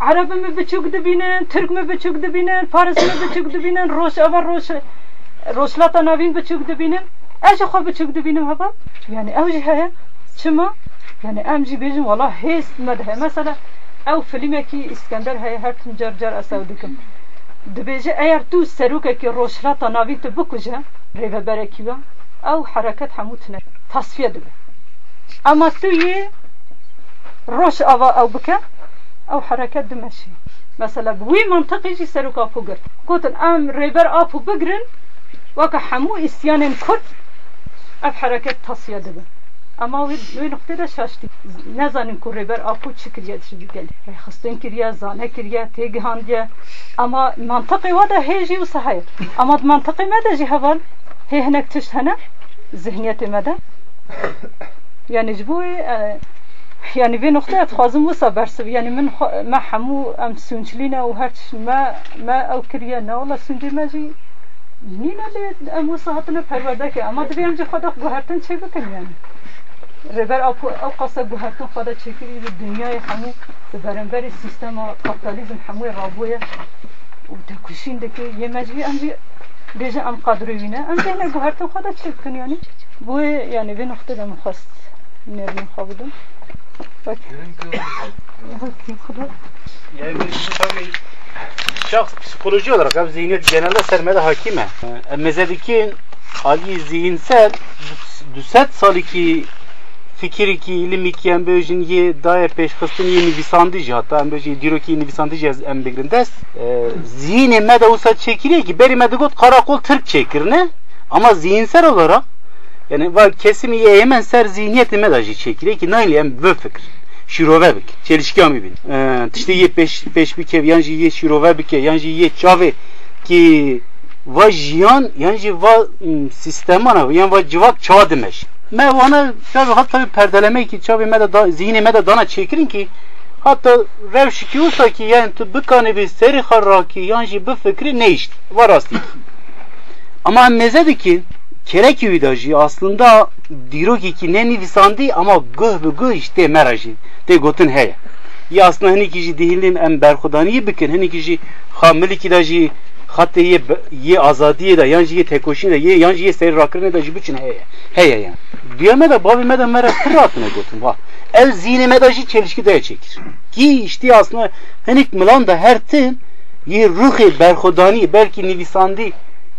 ها عرب می بچوک دبینن ترک می بچوک دبینن فارس می بچوک دبینن روش اول روش روشلاتا نوین بچوک دبینن اجا خو بچوک دبینم هبا yani اوجی هیا چما yani امجی بیجم والله هیست مده مثلا او فیلمی کی اسکندر هیا هر تم جر جر اسو دکم دبیجه اگر تو سروک کی روشلاتا نوین تو بکجه ریو برکیوا او حرکت هموتنه تصفیه دبه اما تو یه روش اوا او بکه أو حركات دمشي مثلا بوي منطقي جي سروكا فوقر. قوتن أم ريبر افو بقرن وكا حمو إسيان كل اف حركات تصيا دبا. أما وي نقطة دا شاشتي. نزان كو ريبر افو تشكريا تشبي قال خستن كريا زانة كريا تيغ هانديا أما منطقي ودا هيجي وصحيح أما منطقي مادا جي هفال هي هناك تشت هنا؟ ذهنيتي مادا؟ يعني جبوي آه، يعني في نقطة تخازم وصا برسب يعني من خ... ما حمو أم سونجلينا وهرتش ما ما أو كريانا والله سونجي ما جي نينا لي أم وصا هاتنا بهرودك أما دبي أم جي خدا بهرتن شي بكن يعني ربر أو أو قصة بهرتن خدا شكري بالدنيا حمو ببرنبر السيستم كابيتاليزم حمو رابوية وتكوشين دكي يمجي أم جي بيجي أم قادروينا أم جي هنا بهرتن خدا شي بكن يعني bu yani bir noktada muhast nereden kabudum. Bak. Yani tabii şahs psikoloji olarak hep zihniyet genelde sermede hakime. E, mezedeki hali zihinsel düset saliki fikir ki ilim ki em bejin ye daye peş kıstın ye nivisandıcı hatta em bejin diro ki nivisandıcı em begrindes zihni mede olsa çekiliyor ki beri medegot karakol Türk çekirne ama zihinsel olarak yani var kesimi ye hemen ser zihniyeti medajı çekiliyor ki em bu fikir. Şirove bik. Çelişki ami bin işte ye peş peş bir kev yanji ye şirove bik yanji ye çave. Ki va jiyan yanji va sistemana yan va civak çava demeş. Me vana tabi hatta bir perdeleme ki çavi me de zihni me de dana çekirin ki hatta revşi ki olsa ki yani tu bikane bir seri harra ki yanji bu fikri ne işte var aslında ama mezedi ki kerek vidajı aslında diro ki ne nivisandi ama gıh ve gıh işte merajı de gotun heye ya aslında hani kişi değilim em berkudani bikin hani kişi hamili ki dajı hatta ye ye azadiye da yanjı ye tekoşin da ye yanjı ye seyir rakırne da jibiçin heye heye yani diyeme de babime de mera kıratına gotun va. El zihnime de çelişki de çekir. Ki işte aslında hani milan da her tim ye ruhi berkudani belki nivisandi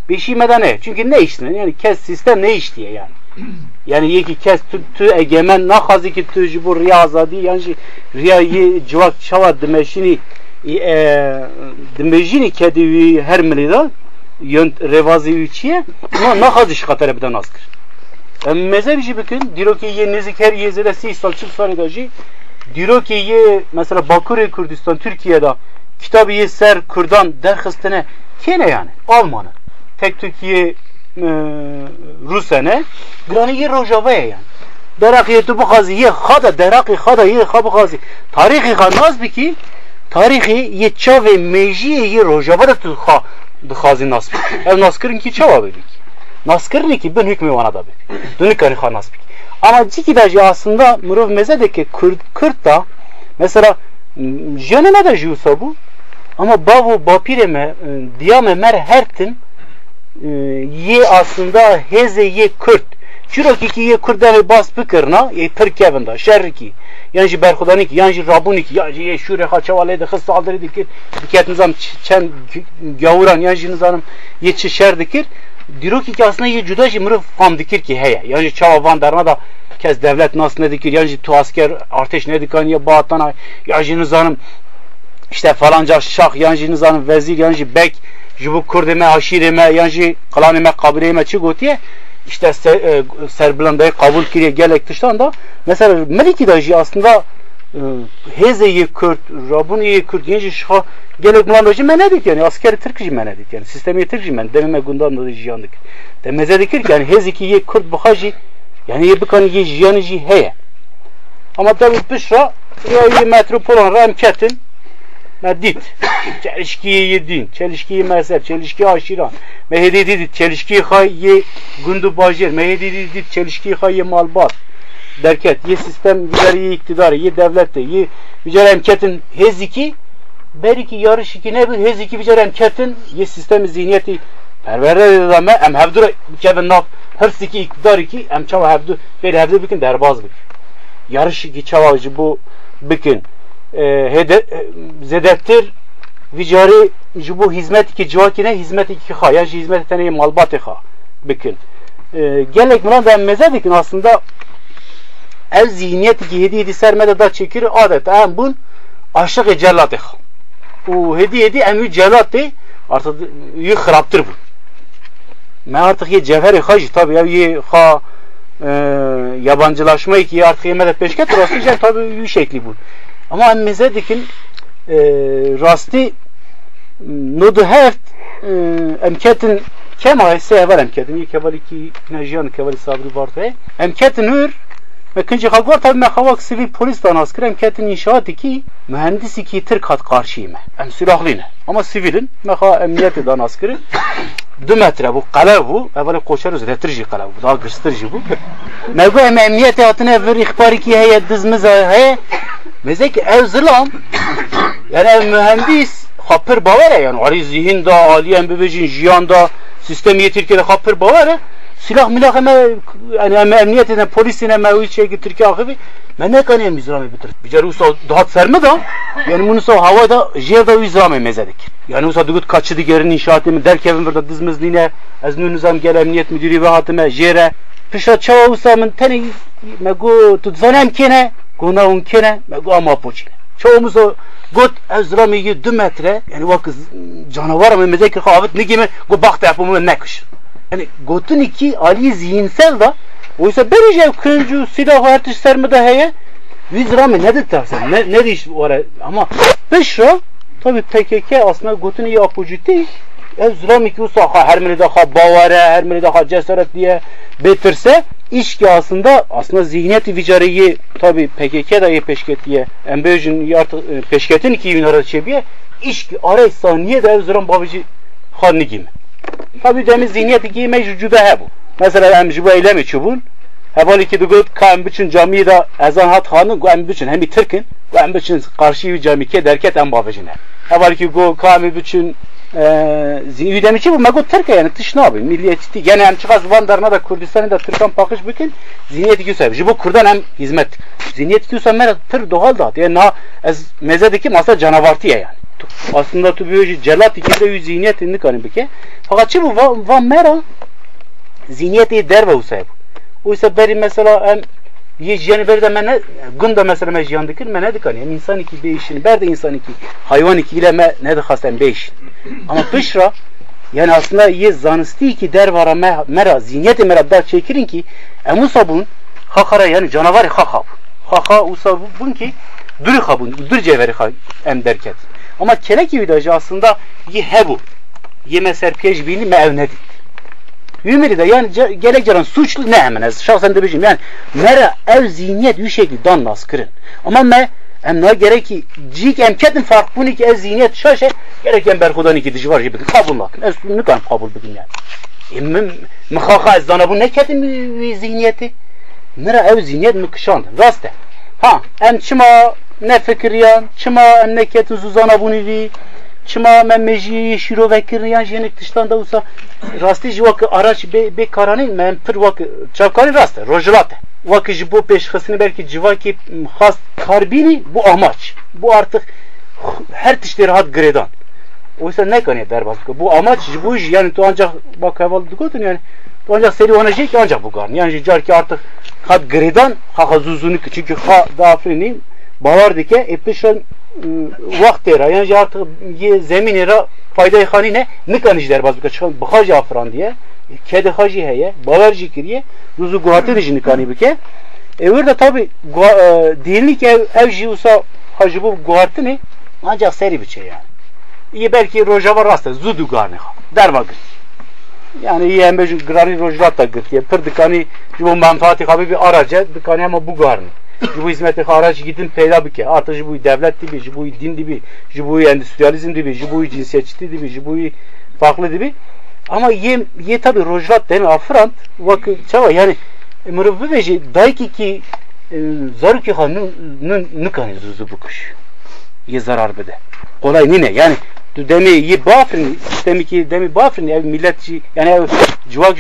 beşi medene. Çünkü ne işte yani kes sistem ne iş diye yani. [clears throat] Yani ye ki kes tü, tü egemen na hazi ki tü jibur riya azadi yani riya ye civak çava dimeşini e, dimejini kedi her milida yön revazi üçiye na na hazi şikatere biden askır. Mezhebi ji bikin diro ki ye nezik her ye zede si sal çıl sani da ji diro ki ye mesela Bakure Kürdistan Türkiye'de kitabı ye ser Kurdan derhistine kene yani Almanı tek Türkiye Rusene grani ye rojavaya yani. Deraki tu bu kazi ye khada deraki khada ye khabu kazi tarihi khanaz biki tarihi ye çave meji ye rojava da tu kha dixazi nas biki ev naskirin ki çava biki naskirin ki ben hükmü vana da biki dönük hani khanas biki ama ciki da aslında mırov mezedeki Kürt, Kürt da mesela jenene de jusa bu. Ama bavu bapire me diyame mer hertin ye aslında heze ye Kürt çiroki ki ye kurdeve bas bikirna ye pir kevin şerri ki. Yani ji berxudani ki yani ji rabuni ki yani ye şure ha çavale de xis saldırı dikir. Diket nizam çen gavuran yani ji nizanım ye çi şer dikir. Diroki ki aslında ye cuda ji mırı fam dikir ki heye yani çava van derna da kez devlet nas ne dikir yani tu asker arteş ne dikan ya baatana ya ji nizanım işte falanca şah yani ji nizanım vezir yani ji bek ji bu kurdeme aşireme yani ji kalanime kabileme çi gotiye? İşte ser, e, Serbilanda'yı kabul kiriye gelek dıştan da. Mesela Meliki dahi aslında e, Heze'yi Kürt, Rabuni'yi Kürt, Yenci Şah gelek bulan dahi menedik yani. Askeri Türkçi menedik yani. Sistemi Türkçi men dememe gundan da jiyandık. Demeze dikir ki yani Hezeki ye Kürt buhaji yani ye bikan ye jiyanı ji heye. Ama tabi pişra ya metropolon ramketin Medit. Çelişkiyi yedin, çelişkiyi mezhep, çelişkiyi aşiran. Mehdi dedi, çelişkiyi hay ye gundu bajir. Mehdi dedi, çelişkiyi hay ye malbat. Derket, ye sistem güzel ye iktidar, ye devlette, ye güzel emketin heziki, beriki yarış iki ne bu? Heziki güzel emketin, ye sistem zihniyeti. Perverde edilme, em hevdur kevin naf, hırs iki iktidar iki, em çava hevdu, böyle hevdu bikin derbaz bik. Yarış iki çavacı bu bikin hede, e, zedettir vicari ji bu hizmet ki civakine hizmet ki ha. Ya ji hizmet tane malbat ha. Bikin. E, gelek buna da meze aslında ev zihniyet ki hediye di sermede da çekir adet. Em bun aşık cellat ha. O hediye di emü cellat de artık yi xiraptır bu me artık ye cevheri hacı tabi ya ye ha e, yabancılaşmayı ki artık yemede peşket rastlayacak tabi yi şekli bu ama emmeze dikin e, rasti nodu heft e, emketin kema sever emketin. İyi kevali ki najiyan kevali sabri vardı emketin hür ve kinci halkvar tabi mekhavak sivil polis dan askır emketin inşaatı ki mühendisi ki Türk hat karşıyım. Em sürahlıyım. Ama sivilin mekha emniyeti dan askırı 2 metre bu kale bu evvela koşarız retirci kale bu daha gırstırıcı bu megu em emniyeti hatine evvel ihbari ki heye dizmiz heye Mezek ev zilam yani ev mühendis hapır bavare yani ari zihin da aliyen bebecin jiyan da sistemi Türkiye'de hapır bavare silah milah eme yani eme emniyetine polisine mevi çeki Türkiye akıbı men ne kanıyım izrami bitir bicar usta daha serme da yani bunu so havada jevda izrami mezedik yani usta dugut kaçıdı gerin inşaatı mı derk evin burada dizmizliğine eznü nizam gel emniyet müdürü ve hatime jere pişa çava usta min teni megu tutzanem kene Guna unkene megu ama poçine. Çoğumuz o got ezrami yi 2 metre. Yani vakız canavar mı mezek khavet ne gibi go baktı yapımı ne kış. Yani gotun iki ali zihinsel da oysa berice kıncı silah artış sermede heye vizrami nedir tersen ne ne diş var ama beşra tabi PKK aslında gotun iyi apojiti ezrami ki usa her mili daha bavare her mili daha cesaret diye betirse iş ki aslında aslında zihniyeti vicariyi tabi PKK da iyi peşketiye embejin artık peşketin ki yunara çebiye iş ki aray saniye de evziran babacı hanni gibi. Tabi demiz zihniyeti ki meccuda he bu. Mesela em jibu eylemi çubun Hevali ki dugut kam bütün camiyi da ezan hat hanı em bütün hem Türk'ün em bütün karşı bir cami ke derket em babacına. Hevali ki go kam bütün Üdemiçi bu mego Türkiye yani tış ne yapayım milliyetçi gene hem çıkaz Vandarına da Kürdistan'ı da Türkan pakış bükün zihniyeti güsa. Ji bu Kurdan hem hizmet. Zihniyeti güsa mer tır doğal da. Yani na ez mezedeki masa canavartı ya yani. Aslında tu biyoji celat ikide yüz zihniyet indik hani bike. Fakat çi bu va mera zihniyeti der ve usay bu. Oysa beri mesela hem yiyeceğini beri de mene gunda mesela me jiyan dikir mene dikan yani insan iki değişin ber de insan iki hayvan iki ile me ne de hasen değişin ama pışra yani aslında ye zanısti ki der vara me, mera zihniyeti mera der çekirin ki emusa bun hakara yani canavar haka haka usa bun ki dürü habun dür cevheri em derket ama kelek gibi aslında ye hebu ye meser pejbini me evnedik Yümeri de yani gerek caran suçlu ne hemen ez şahsen de bizim yani mera ev zihniyet bir şekilde danlas kırın. Ama me em ne gerek ki cik em kedin fark bunu ki ev zihniyet şaşe gerek em iki dici var gibi kabul lakin ez ne kan kabul bugün yani. Emmim mıhaka ez dana bu ne kedin bir zihniyeti. Mera ev zihniyet mıkışan raste. Ha em çıma ne fikir yan çıma em ne kedin zuzana bunu vi çima me mejiye şiro vekir yan jenik tiştan da usa rastî ji vakı araç be be karanîn me pir vakı çavkanî rast e rojlat e vakı ji bo pêşxistinê belki civakî xas karbînî bu amaç. Bu artık her tiştê rahat giredan. Oysa ne kanıya derbaz bu amaç bu iş yani tu ancak bak heval dikotun yani tu ancak seri ona şey ki ancak bu garn. Yani car ki artık kat gredan ha hazuzunu çünkü ha da afrini bavar dike epişan vakt era yani artık ye zemin era fayda khani ne derbaz bu çıkan bıkaj afran diye kedi hacı heye bavarcı kiriye ruzu guhatı dijini kani bike e orada tabi dinlik ev ev jiusa hacı bu guhatı ne ancak seri bir şey yani. İyi belki rojava rasta zudu gane derva git yani iyi hem bejun grani rojvat da git ya pır dikani bu menfaati kabi bir araca dikani ama bu garni bu hizmeti haraç gidin peyda bike artık bu devlet dibi bu din dibi bu endüstriyalizm dibi bu cinsiyetçi dibi bu farklı dibi ama ye ye tabi rojvat değil mi afrant vakı çava yani mırıvı veji dayki ki zaruki hanın nükani zuzu bu kuş ye zarar bede kolay nine yani demi ye bafrin demi ki demi bafrin ev milletçi yani ev civak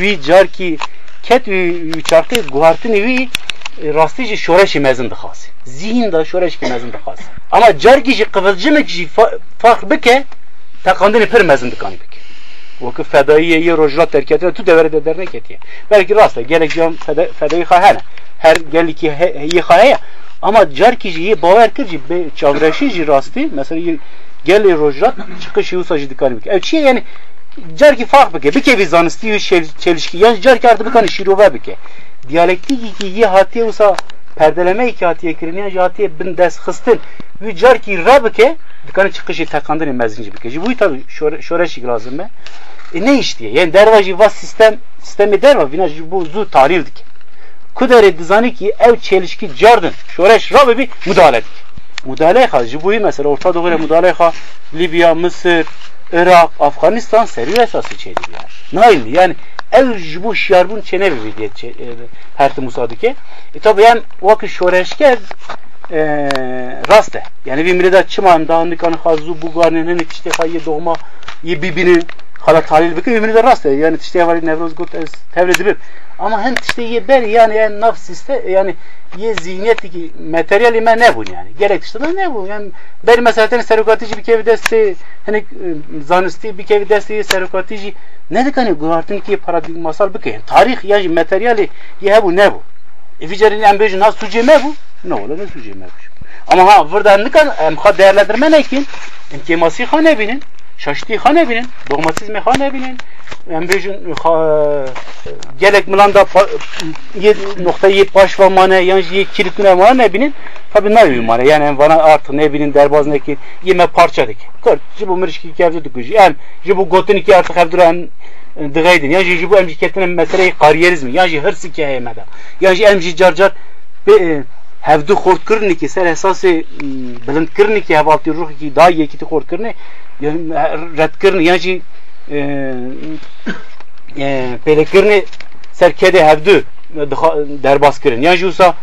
vi car ki ket çarkı guhartın vi rastici şoreşi mezin dıkhası. Zihin da şoreş ki mezin dıkhası. Ama car ki kıvılcım ki fark bike takandını pir mezin dıkan bike. Vakı fedaiye ye rojlat terkiyatına tu devre de dernek etiye. Belki rastla gelek cam fedai khahane. Her gelki ki ye khaya ama car ki ye baver kırcı be çavreşi rasti mesela gel rojrat çıkışı usajı dikkat bike. Ev çiye yani car ki fark bike. Bir kevi zanısti çelişki. Yani car ki artık bir kanı şirova bike. Diyalektik ki ye hatiye usa perdeleme iki hatiye kiriniye hatiye bin des hıstın. Ve car ki rabike dikkanı çıkışı takandın mezinci bike. Bu tabi şoreşik lazım be. E ne iş diye? Yani dervacı vas sistem sistemi derva vina bu zu tarildik. Kudere dizani ki ev çelişki cardın. Şoreş rabbi bir müdahale edik. Müdahale ha jibuyu mesela Orta Doğu'ya müdahale ha Libya, Mısır, Irak, Afganistan seri esası çeydi yani. Nail yani ev jibu şiyarbun çene bir diye her musadike. E tabi yani vakit şoreşke e, raste. Yani bir mireda çıman dağındıkan hazu bugarnen hani işte hayye doğma ye bibinin hala talil bike ümini de raste. Yani işte var nevroz gut ez tevredibim. Ama hem işte ye ber yani yani nafs iste yani ye zihniyeti ki materyali me ne bu yani. Gerek işte ne bu yani ber mesela serukatici bir kevi desti hani zanisti bir kevi desti serukatici ne de hani guartın ki paradigmasal bike. Yani tarih yani materyali ye bu ne bu. E vicerin en bejin ha suce me bu. Ne olur ne suce me bu. Ama ha burada ne kan em ha değerlendirme ne ki? Em kemasi hane binin şaştı hane binin, dogmatizmi hane binin, em bejin gelek milanda ye nokta ye baş ve mane yani ye kilitine mane binin tabi ne bir mane yani bana artık ne binin derbaz ne ki yeme parça dik. Kır, bu mirişki kevde dik. Em bu gotun ki artık evduran dıgaydın. Yani jibu em ketine meseleyi kariyerizmi. Yani hırsı ki heyemede. Yani em carcar be hevdu xort kirni ki ser esası bilind kirni ki hevalti ruh ki daha yekiti xort kirni red kirni yani pele kirni ser kede hevdu derbas kirin. Yani usa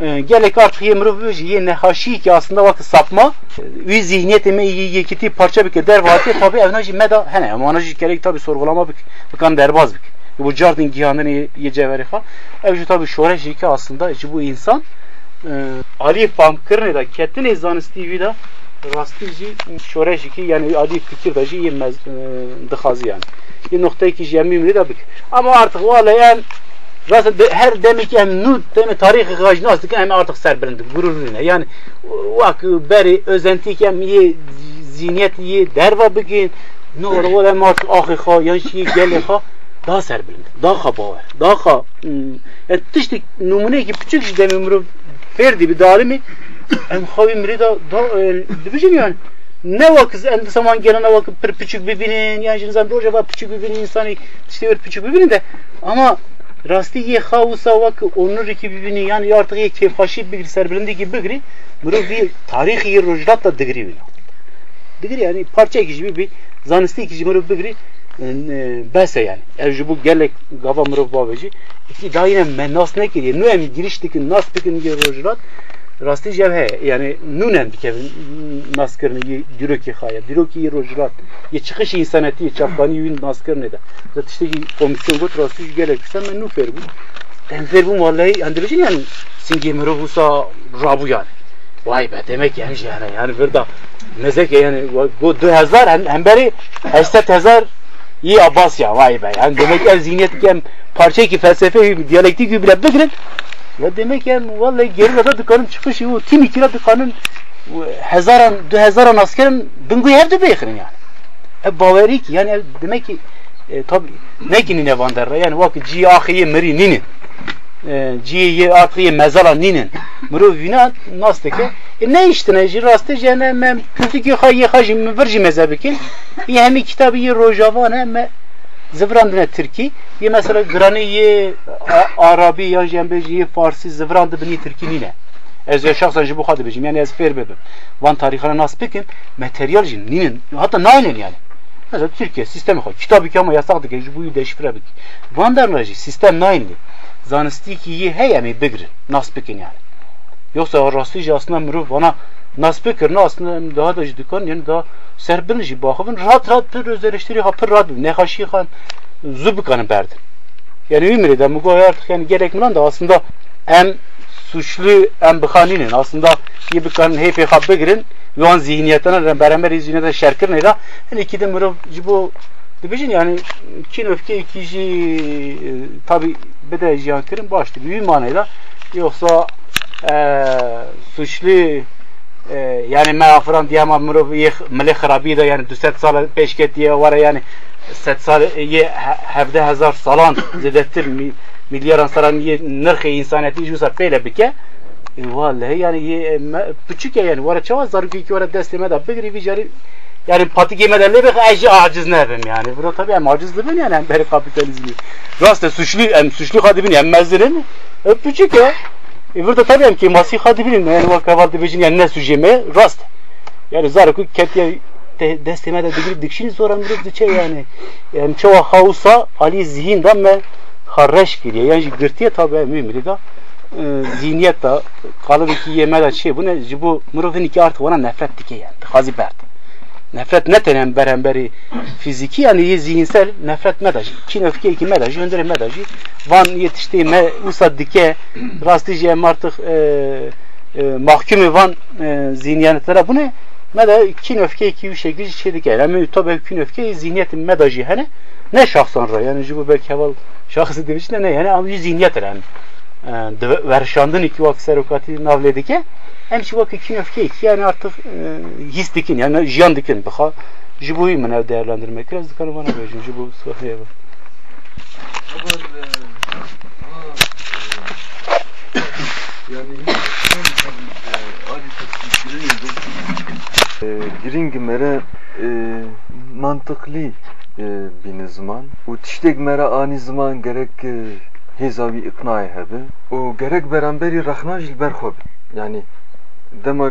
gelek artık yemru ve ye nehaşi ki aslında vakit sapma ve zihniyetime iyi yekiti parça bir dervati tabi evnaji meda hene ama anaji gerek tabi sorgulama bir bakan derbaz bir bu cardın gihanını ye cevheri ha evci tabi şoreşi ki aslında bu insan Ali fam kırne da ketine zanisti vida rastici şoreşi ki yani adi fikir da yemez dıhazı yani. Bir noktayı ki yemimli de bik. Ama artık yani Zaten her demek ki hem nu demek tarihi gajna astık hem artık serbirindik gururuna. Yani vak beri özenti ki hem iyi zihniyet iyi derva bugün ne olur hem artık ahi ha yani şey gele ha daha serbirindik. Daha haber. Daha yani tiştik numune ki küçük işte ömrü ferdi bir dalimi em havimri da da dibicim yani. Ne vakit en zaman gelene vakit bir küçük birbirinin yani şimdi zaman hoca var küçük birbirinin insanı işte küçük birbirinin de. Ama rastı ye havusa vakı onur iki birbirini yani artık ye kefaşi bir serbilindi gibi bigri bunu bir tarihi rojdat da digri bir digri yani parça ikici bir zanisti ikici mırıv bigri bese yani. Evji bu gelek gava mırıv babeci. İki daha yine menas ne ki? Nu em girişteki nas pikin ye rojdat Rastî jev heye yani nûnen dikevin naskirin dîrokî xaya dîrokî rojlat yê çıkış insanetî yê çapkanî wî naskirinê de da tiştekî komisyon got rastî ji gelek sen men bûm em fêr bûm vallahi dibêjin yani singê mirov wisa rabû yani Vay be demek yani yani yani burada mezek yani bu 2000 hem, beri 80 iyi Abbas ya vay be. Yani demek yani zihniyet hem parça ki felsefe diyalektik gibi bile bigirin ya demek yani vallahi geri da dükkanın çıkışı o tim ikira dükkanın hezaran du hezaran askerin bingu evde beyirin yani. E baveri ki yani demek ki e, tabi ne ki nine vandarra yani vakit ci ahiye meri ninin ciye ahiye mezala ninin mru vina nasteke e ne iştine ji rastı jene mem kültü hayi hajim mi verji mezhebikin ye hemi kitabı ye rojava ne me zivrandine Türkiye ye mesela grani ye Arabi ya jembeji ye Farsi zivrandı bini Türkiye nine Ez ya şahsen ji bu xadı bejim yani ez fer bebim. Van tarihine nas bikin materyal jin ninin hatta naynen yani. Mesela Türkiye sistemi xo kitabı ki ama yasak dike ji bu deşifre bik. Van derlaji sistem nayinli. Ki ye heye mi bigrin nas bikin yani. Yoksa rastlıca aslında mirov bana nas bikirin aslında daha da dükkan yani daha serbin ji bakıvın rahat rahat bir öz eleştiri hapır rahat ne haşi kan zubikanı berdin. Yani ümit eden bu artık yani gerek mi lan da aslında en suçlu em bixanînin aslında yê bikan hêpê xwe bigirin wan zihniyetena beraber zihniyeta şerkirinê de hinekî de mirov ji bo dibêjin yani kîn öfkeyekî jî tabi bide jiyan kirin baştır wî manayla. Yoksa e, suçlu e, yani me afiran diyema mirov yê milê xirabî de yani du sed sal pêşketiye were yani sed sal yê hevde hezar salan [coughs] zêdetir milyaran saran yê nirxê insanetî jûsa pêle bike vallahi yani ye küçük ya yani vara çava zargı ki vara desteme da bir jari yani patik yemeden ne bir aciz aciz ne yapayım yani? Burada tabii hem acizli ben yani? Hem beri kapitalizmi. Rast suçlu hem suçlu kadibin hem mezdirin küçük ya. E burada tabii hem ki masih kadibin yani var kavaldı bejin yani ne sujeme rast. Yani zargı ketiye desteme de digri dikşini sonra bir diçe yani. Yani çava hausa ali zihinden me harreş giriyor. Yani gırtiye tabii mühimli da zihniyet da kalıbı ki yeme de şey bu ne? Bu mırıvın iki artık ona nefret dike yani. Hazi bert nefret ne tenen beremberi fiziki yani zihinsel nefret medajı kin öfke iki medajı öndere medajı van yetiştiği me usa dike [clears throat] rastıcı em artık e, e, mahkumu van e, zihniyetlere bu ne? Meda kin öfke iki bir şekilde şey dike. Yani tabi kin öfke zihniyetin medajı hani ne şahsan ra? Yani bu belki heval şahsı demiş ne? Yani ama zihniyet yani verşandın iki vakit serokati navledike hem şu vakit iki öfke yani artık e, his dikin yani jiyan dikin. Baka jibuyu mu ne değerlendirmek biraz dikanı bana verin jibu sohbeye bak. Yani giring mere mantıklı bir zaman u tiştek mere ani zaman gerek hêzavî iqnayê hebe û gerek beramberi rexna jî li ber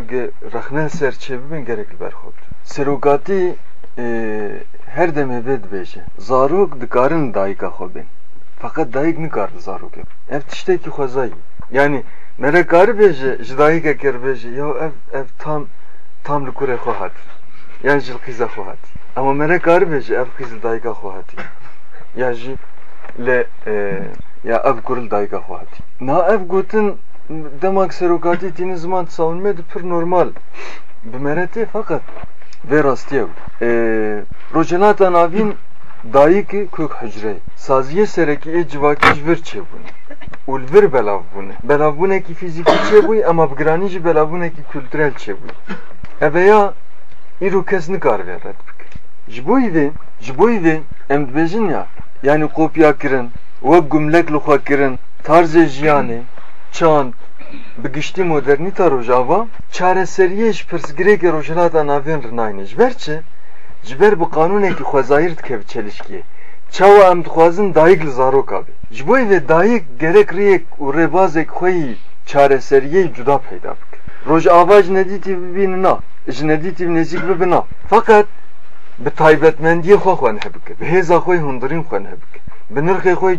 xwe bin yanî dema rexne ser çê bibin gerek li ber xwe bin serokatî her demê vê dibêje zarok dikarin dayika xwe bin feqet dayîk nikar li zarokê ev tiştekî xwezayî yanî mere karî bêje ji dayîkekê re bêje ya ev ev tam tam li kurê xwe hatî yan ji li qîza xwe hatî ama mere karî bêje ev dayîka xwe hatî ya jî li ya ev kuril dayka xwati na ev gotin demak serokati tini zman tsalmed pir normal. Bimerete fakat ve rastiyev e, ee, rojenata navin dayı ki kök hücre saziye sereki e civaki jvir çebun ul vir belav bune belav bune ki fiziki çebuy ama bgranici belav bune ki kültürel çebuy eveya iru kesni kar verret Jboydi, jboydi em dibêjin ya. Yani kopya kirin, wek gumlek li xwe kirin, tarzê jiyanê, çand bi giştî modernîta rojava çareseriyê ji pirsgirêkê rojhilata navên rinayîne ji ber çi? Ji ber bi qanûnekî xwezayîr dikeve çelişkiyê çawa em dixwazin dayîk li zaroka be. Ji bo vê dayîk gerek rêyek û rêbazek xwe yî çareseriyê cuda peyda bike. Rojava ji nedîtî bibînin na ji nedîtî nêzik bibina fakat bi taybetmendiyê xwe xwe nebike bi hêza xwe hundirîn xwe nebike bi nirxê xwe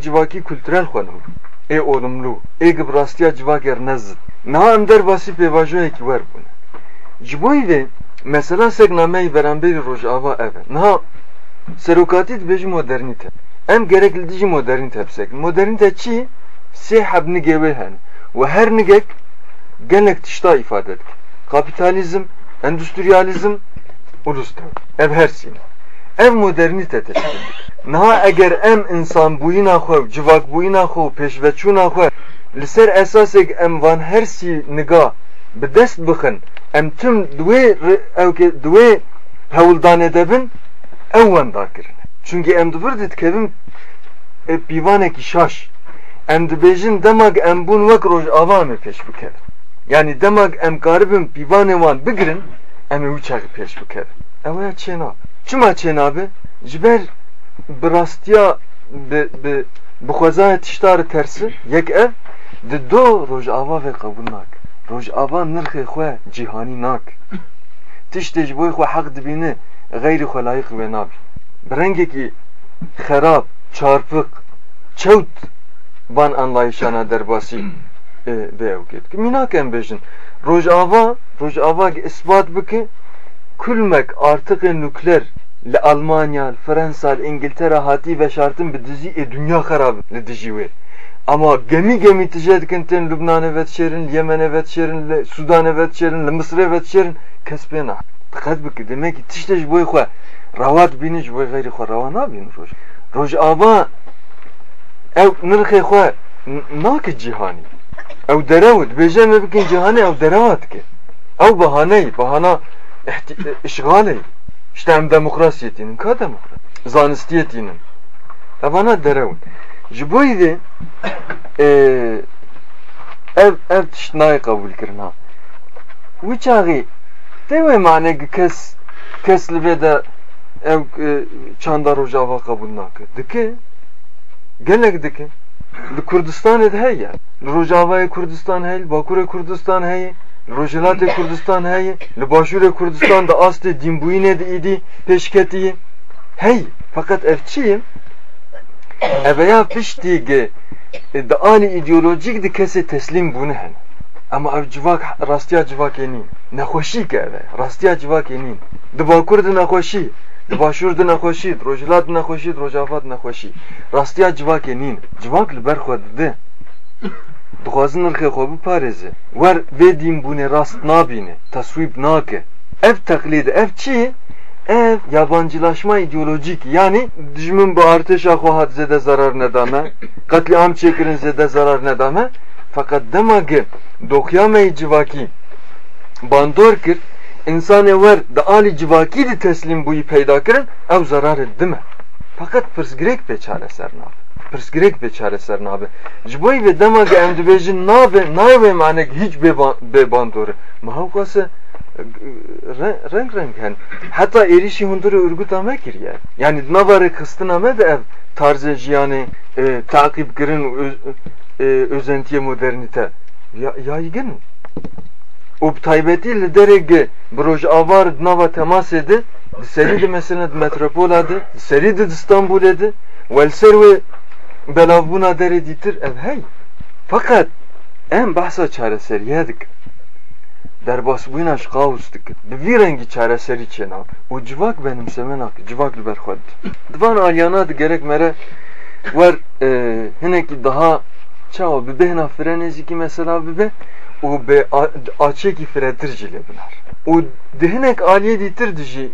ê olumlu ê gibrastiya civakê nezid niha em derbasî pêvajoyekî wer bûne ji bo vê mesela seknameyê beramberî rojava ev e niha serokatî dibêjî modernîte em gerek li dijî modernîte bisekin modernîte çi sê hebnigê wê hene ve her nigek gelek tişta ifade dik kapitalizm endüstriyalizm ulus ev her sîne ev modernîte teşkil dik niha eger em insan bûyîna xwe civak bûyîna xwe pêşveçûna xwe li ser esasek em van her sî niga bi dest bixin em tim duwê ewke duwê hewldanê debin ew wenda kirin çünkü em dibir ditkevin e, pîvanekî şaş. Em dibêjin demek em bûn wek rojava me pêş bikevin. Yani demek em karibin pîvanê wan bigirin em ê wî çaxî pêş bikevin. Ew çima çênabe ji ber bi rastiya bi bi bi xwezaya tiştarı tersi yek ev di do rojava ve qebûl nak rojava nirxê xwe cîhanî nak tiştê ji bo xwe heq dibîne غیری خلایق و نابی برنگی خراب çarpık çevt van anlayışana derbasi به او کید که مینا کم بجن روجاوا روجاوا ispat bike kulmek artık nükleer li Almanya, Fransa, İngiltere hati ve şartın bir dizi e dünya karabı li dizi ve. Ama gemi gemi ticaret kentin Lübnan'a ve şerin, Yemen'e ve şerin, Sudan'a ve şerin, Mısır'a ve şerin kesbena. Dikkat bak demek ki tişteş boy xwe ravat biniş boy gayri xwe ravan abin roj. Roj ava ev nirxe xwe nak cihani. Ev derawd bejeme bikin cihani ev derawd ke. Ev bahane bahana işte em demokrasiyetinin ka demokrat zanistiyetinin evana derevun ji bo de ev ev tiştnayı kabul kirin ha. Wî çaxî Tevê manê kes kes li vê de ew çanda rojava qebûl nake dike gelek dike. Li Kurdistanê de heye li Rojavayê Kurdistan heye Bakurê Kurdistan heye li Rojhilatê Kurdistan heye li Kurdistan da astê dînbûyînê de îdî pêşketiyê hey fakat ev çi eveya piştî di anî îdeolojîk di kesê teslîm bûne hene ama ev civak rastiya civakê nîn nexweşî ke ev e rastiya civakê nîn di bakur di nexweşî di başûr di nexweşî di rojhilat di nexweşî di rojava di nexweşî rastiya civakê nîn civak li ber dixwazin nirxê xwe biparêze wer vê dînbûnê rast nabîne taswîb nake. Ev teqlîd ev çi? Ev yabancılaşma ideolojik yani dijmin bu artışa xwe zede zarar nedame katliam çekirin zede zarar nedame fakat demage dokyame civaki bandor kir insanê wer di alî civakî de teslim bûyî peyda kirin ew zarar dime fakat pirsgirêk pê çareser nabe pirsgirêk pê çareser nabe ji bo vê demage em dibêjin nabe nayê manek hiç bê bandor e mehaw xwase renk renk hen. Hatta êrişî hundirê urguta me kiriye yani navarê xistina me de ev tarzê jiyanê takip kirin e, özentiye modernite. Ya, yaygın. O taybeti li derege broj avar nava temas edi seri de mesela metropol adı seri de İstanbul edi. Vel serve belavbuna dere ditir ev hey. Fakat en bahsa çareseriyedik derbas buyna şkaustik bir rengi çareseri çenab o civak benim semenak civak li berxwed divan alyana gerek mere. Var e, hineki daha çawa bi behna frenezîkî mesela bibe û bi açekî fretir jî lê binar û di hinek aliyê dîtir de jî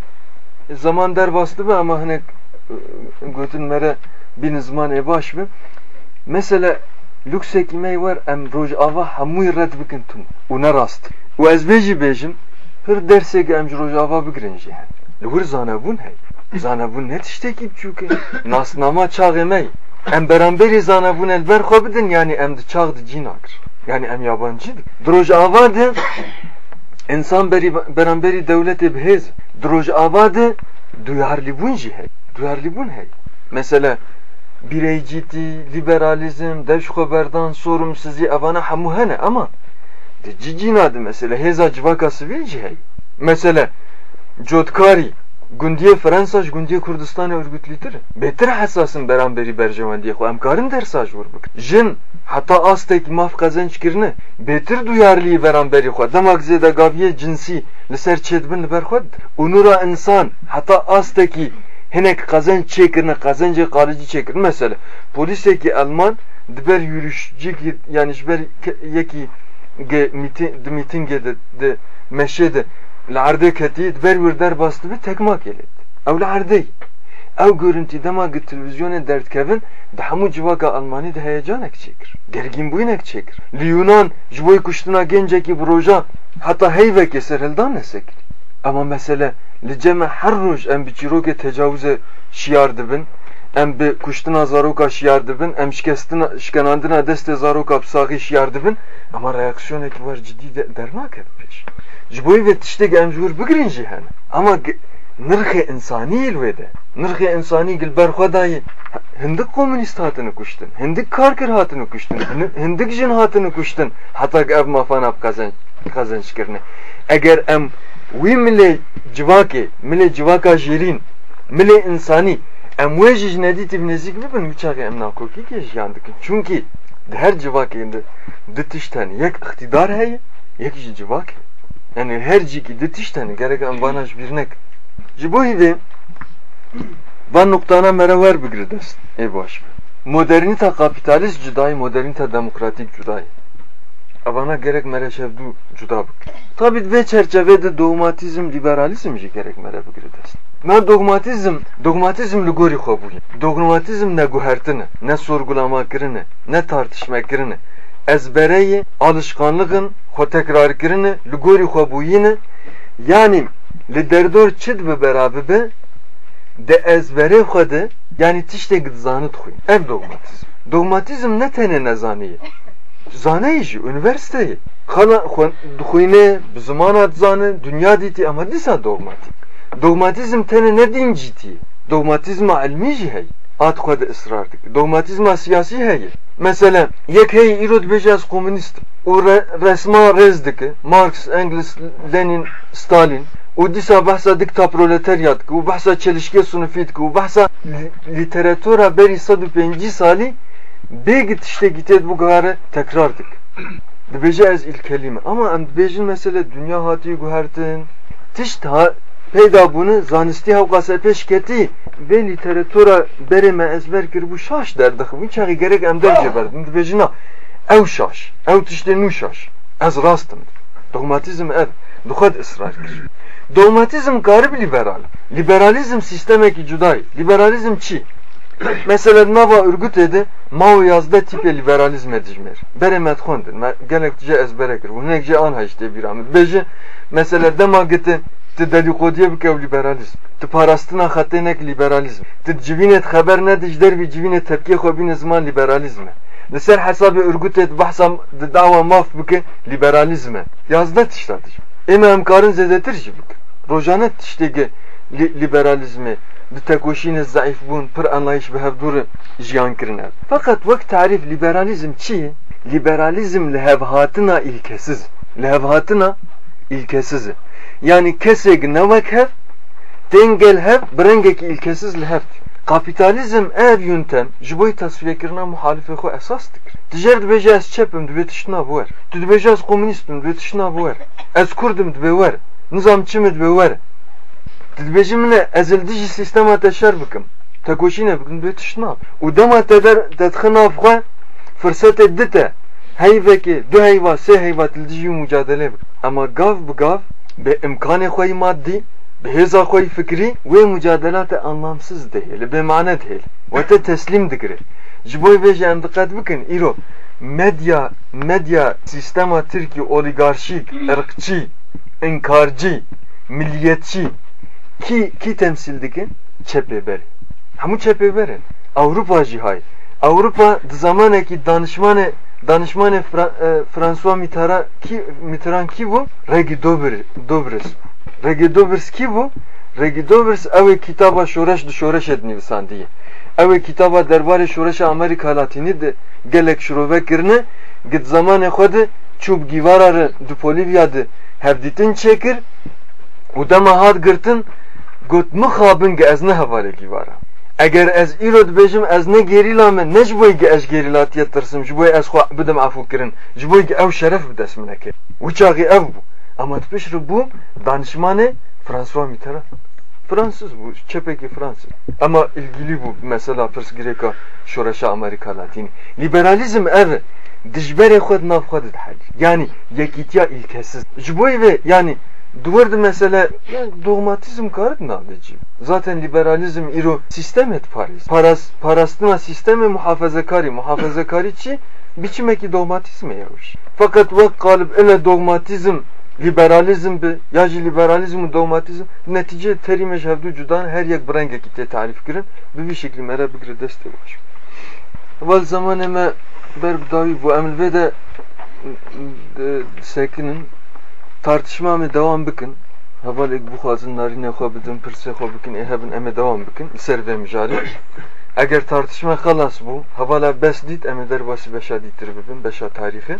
zaman derbas dibe ama hinek gotin mere bin zimanê baş bi mesela lüksekî me wer em rojava hemûyê red bikin tûn û ne rast. Û ez bê jî bêjim pir derseke em ji rojava bigirin jî hen. Li wir zanebûn hey zanebûn ne tiştekî biçûk e nasnama çaxê me em beramberi zanebûn el ber xwe bidin yani em di çax di cî yani em yabancı diroj ava de insan beri beramberi devletê bihêz. Diroj ava de duyarlîbûn jî hey duyarlîbûn hey mesela bireycîtî liberalizm devşxweberdan sorumsuzî evana hemû hene ama de mesela hêza civaka sivîl jî hey mesela cotkarî Gundiye Fransa gundiye Kurdistan örgütlüdür. Betir hasasın beramberi bercevan diye. Em karın dersaj vur bak. Jin hatta astek maf kazanç kirne betir duyarlıyı beramberi xwe. Demek zede gaviye cinsi li ser çedbin li ber xwe. Onura insan hatta asteki hinek kazan çekirne kazanca kalıcı çekir mesela polisteki Alman diber yürüyüşçü yani diber yeki ge mitin de mitinge de de meşede lerde kati diber virder bastı bir tekme geldi ev lerde ev görüntü dema televizyona dert kevin dahamu civaka Almani de heyecan ek çekir? Dergin bu inek çekir. Yunan jvoy kuştuna genceki broja hatta heyve keser heldan ne sekir? Ama mesele li her roj em bi çiroke tecavüze şiar dibin em bi kuştuna zaroka şiar dibin em şikestina şikenandina deste zaroka psağı şiar dibin. Ama reaksiyonek var ciddi de dernak peş. ji bo ve tiştek em jûr bigirin jî hene ama nirxê insanî li wê de nirxê gil ber xwe dayê hindik komünîst hatine kuştin hindik karkir hatine kuştin hindik jin hatine kuştin heta ev mafana kazanç kazanç kirine eger em milê civaka jêrîn milê insanî em wê jî ji nedî tîv nêzik bibin wî em nakokî kê jiyan dikin çûnkî di her civakê de di tişten yek iktidar heye yek jî civakê yani her ciki ditişten gereken banaj birnek. Jibohi de van noktana meraver bigridest. Ey baş. Modernita kapitalist cudayı, modernita demokratik cudayı. Avana gerek mere şevdu cuda bik. Tabi ve çerçevede dogmatizm, liberalizm ji gerek mere bigridest. Ben dogmatizm, dogmatizm li gori xwe bûye. Dogmatizm ne guhertine, ne sorgulama kirine, ne tartışma kirine ezbereyê alışkanlığın xwe tekrarkirinê li gorî xwe bûyîne yani li derdor çi dibe beraber be de ezberê xwe de yani tiştek dizanit xwîn ev dogmatizm dogmatizm ne tene nezaniyê zaneyê jî üniversiteyê xana dixwîne bi zimana dizane dünya dîtî ama dîsa dogmatik. Dogmatizm tene ne din cîtî dogmatizma ilmî jî heye at xwe de ısrar dike dogmatizma siyasî heye. Mesela yek hey irod bejaz komünist o re, resma rez dike Marx, Engels, Lenin, Stalin. O disa bahsa dikta proleteryat ki o bahsa çelişki sunufit ki o bahsa literatura beri 105 sali begit işte gitet bu gare tekrardık. Dibece ez il kelime ama em dibejin mesele dünya hati guhertin tişt ha peyda bunu zanisti havkası peşketi ve literatura bereme ezber kir bu şaş derdik. Bu çağı gerek em derce verdim. Dibejina ev şaş, ev tişte nu şaş. Ez rastım. Dogmatizm ev. Duhad ısrar kir. Dogmatizm garip liberal. Liberalizm sistemeki cuday. Liberalizm çi. [coughs] Mesela nava örgüt edi, Mao yazda tipe liberalizm edicmer. Beremet khondin. Gelek tije ezbere kir. Bu nekce anha işte bir amit. Beji mesela dema gitti Ti dedikoduya bikev liberalizm. Ti parastina xatenek liberalizm. Ti civinet haber ne dijder vi civinet tepki xobin zaman liberalizm. Li ser hesabı örgütet bahsa dava maf bike liberalizm. Yazda tiştatiş. Ema emkarın zedetir ji bike. Rojane liberalizmi di tekoşine zayıf bun pır anlayış ve hevdur jiyan kirine. Fakat vakt tarif liberalizm çi? Liberalizm lehevhatına ilkesiz. Lehevhatına ilkesiz. Yani kesek nevek hev, dengel hev, brengek ilkesiz leheft. Kapitalizm ev yöntem, jiboy tasfiye kirna muhalife xo esastık. Tijer dbeje ez çepim dbe tişna bu ver. Dbeje ez komünistim dbe tişna bu ver. Ez kurdim dbe ver. Nizamçı mı dbe ver. Дбежимне эзелдижи система тешербиким. Такошине бикин бетишна. Удема тедер тетхина фхе fırsat eddite heyveki du heyva se heyva tildijiyu mücadele bik. Ama gav bi gav be imkanê xwe maddi bi hêza xwe fikrî wê mücadelate anlamsız dihê li bêmane dihê ve te teslîm dikire ji bo vê ji em diqet bikin îro medya medya sîstema tirkî oligarşîk irqçî inkarcî milliyetçî ki ki temsil dikin çepeberi hamu çepeberi Avrupa cihay Avrupa zamaneki danışmanı danışmanı Fra, e, François Mitterrand ki Mitterrand ki bu? Regi Dober Dobres Regi Dobres ki bu? Regi Dobres ev kitaba şoreş du şoreş et nivisandiye ev kitaba derbarê şoreşa Amerika Latini de gelek şirove kirine git zamanê xwe de çûb gîvara re di Polivya de hevdîtin çêkir û dema hat girtin ne hevalekî vara eger ez îro dibêjim ez ne gerîla me ne ji bo ge ez gerîlatiye tirsim ji bo ez xwe bidim afûkirin ji bo ge ew şeref bi dest min neke wî ev bû ama pişt bû danişmanê François Mitterrand Fransız bu, çepeki Fransız. Ama ilgili bu mesela Persgreka şoreşa Amerika Latini. Liberalizm ev dijbere xwed nav dihel. Yani yekîtiya ilkesiz. Ji ve yani duvardı mesela yani dogmatizm karit nabeci. Zaten liberalizm iro sistem et Paris. Paras parastıma sistemi muhafazakari. Muhafazakari çi biçimeki dogmatizme yavuş. Fakat vak kalıp ele dogmatizm liberalizm bi ya jî liberalizm dogmatizm netice terîme ji hevdû cudan her yek bi rengekî tê tarîf kirin bi vî şeklî me re bigire destê baş vel zamanê me ber bi dawî bu em li vê de sekinin tartışma me devam bikin hevalek bixwazin narînê xwe bidin pirsê xwe bikin ê hebin em devam bikin li ser vê mijarê tartışma xelas bû hevala bes dît em ê derbasî beşa dîtir bibin beşa tarîxê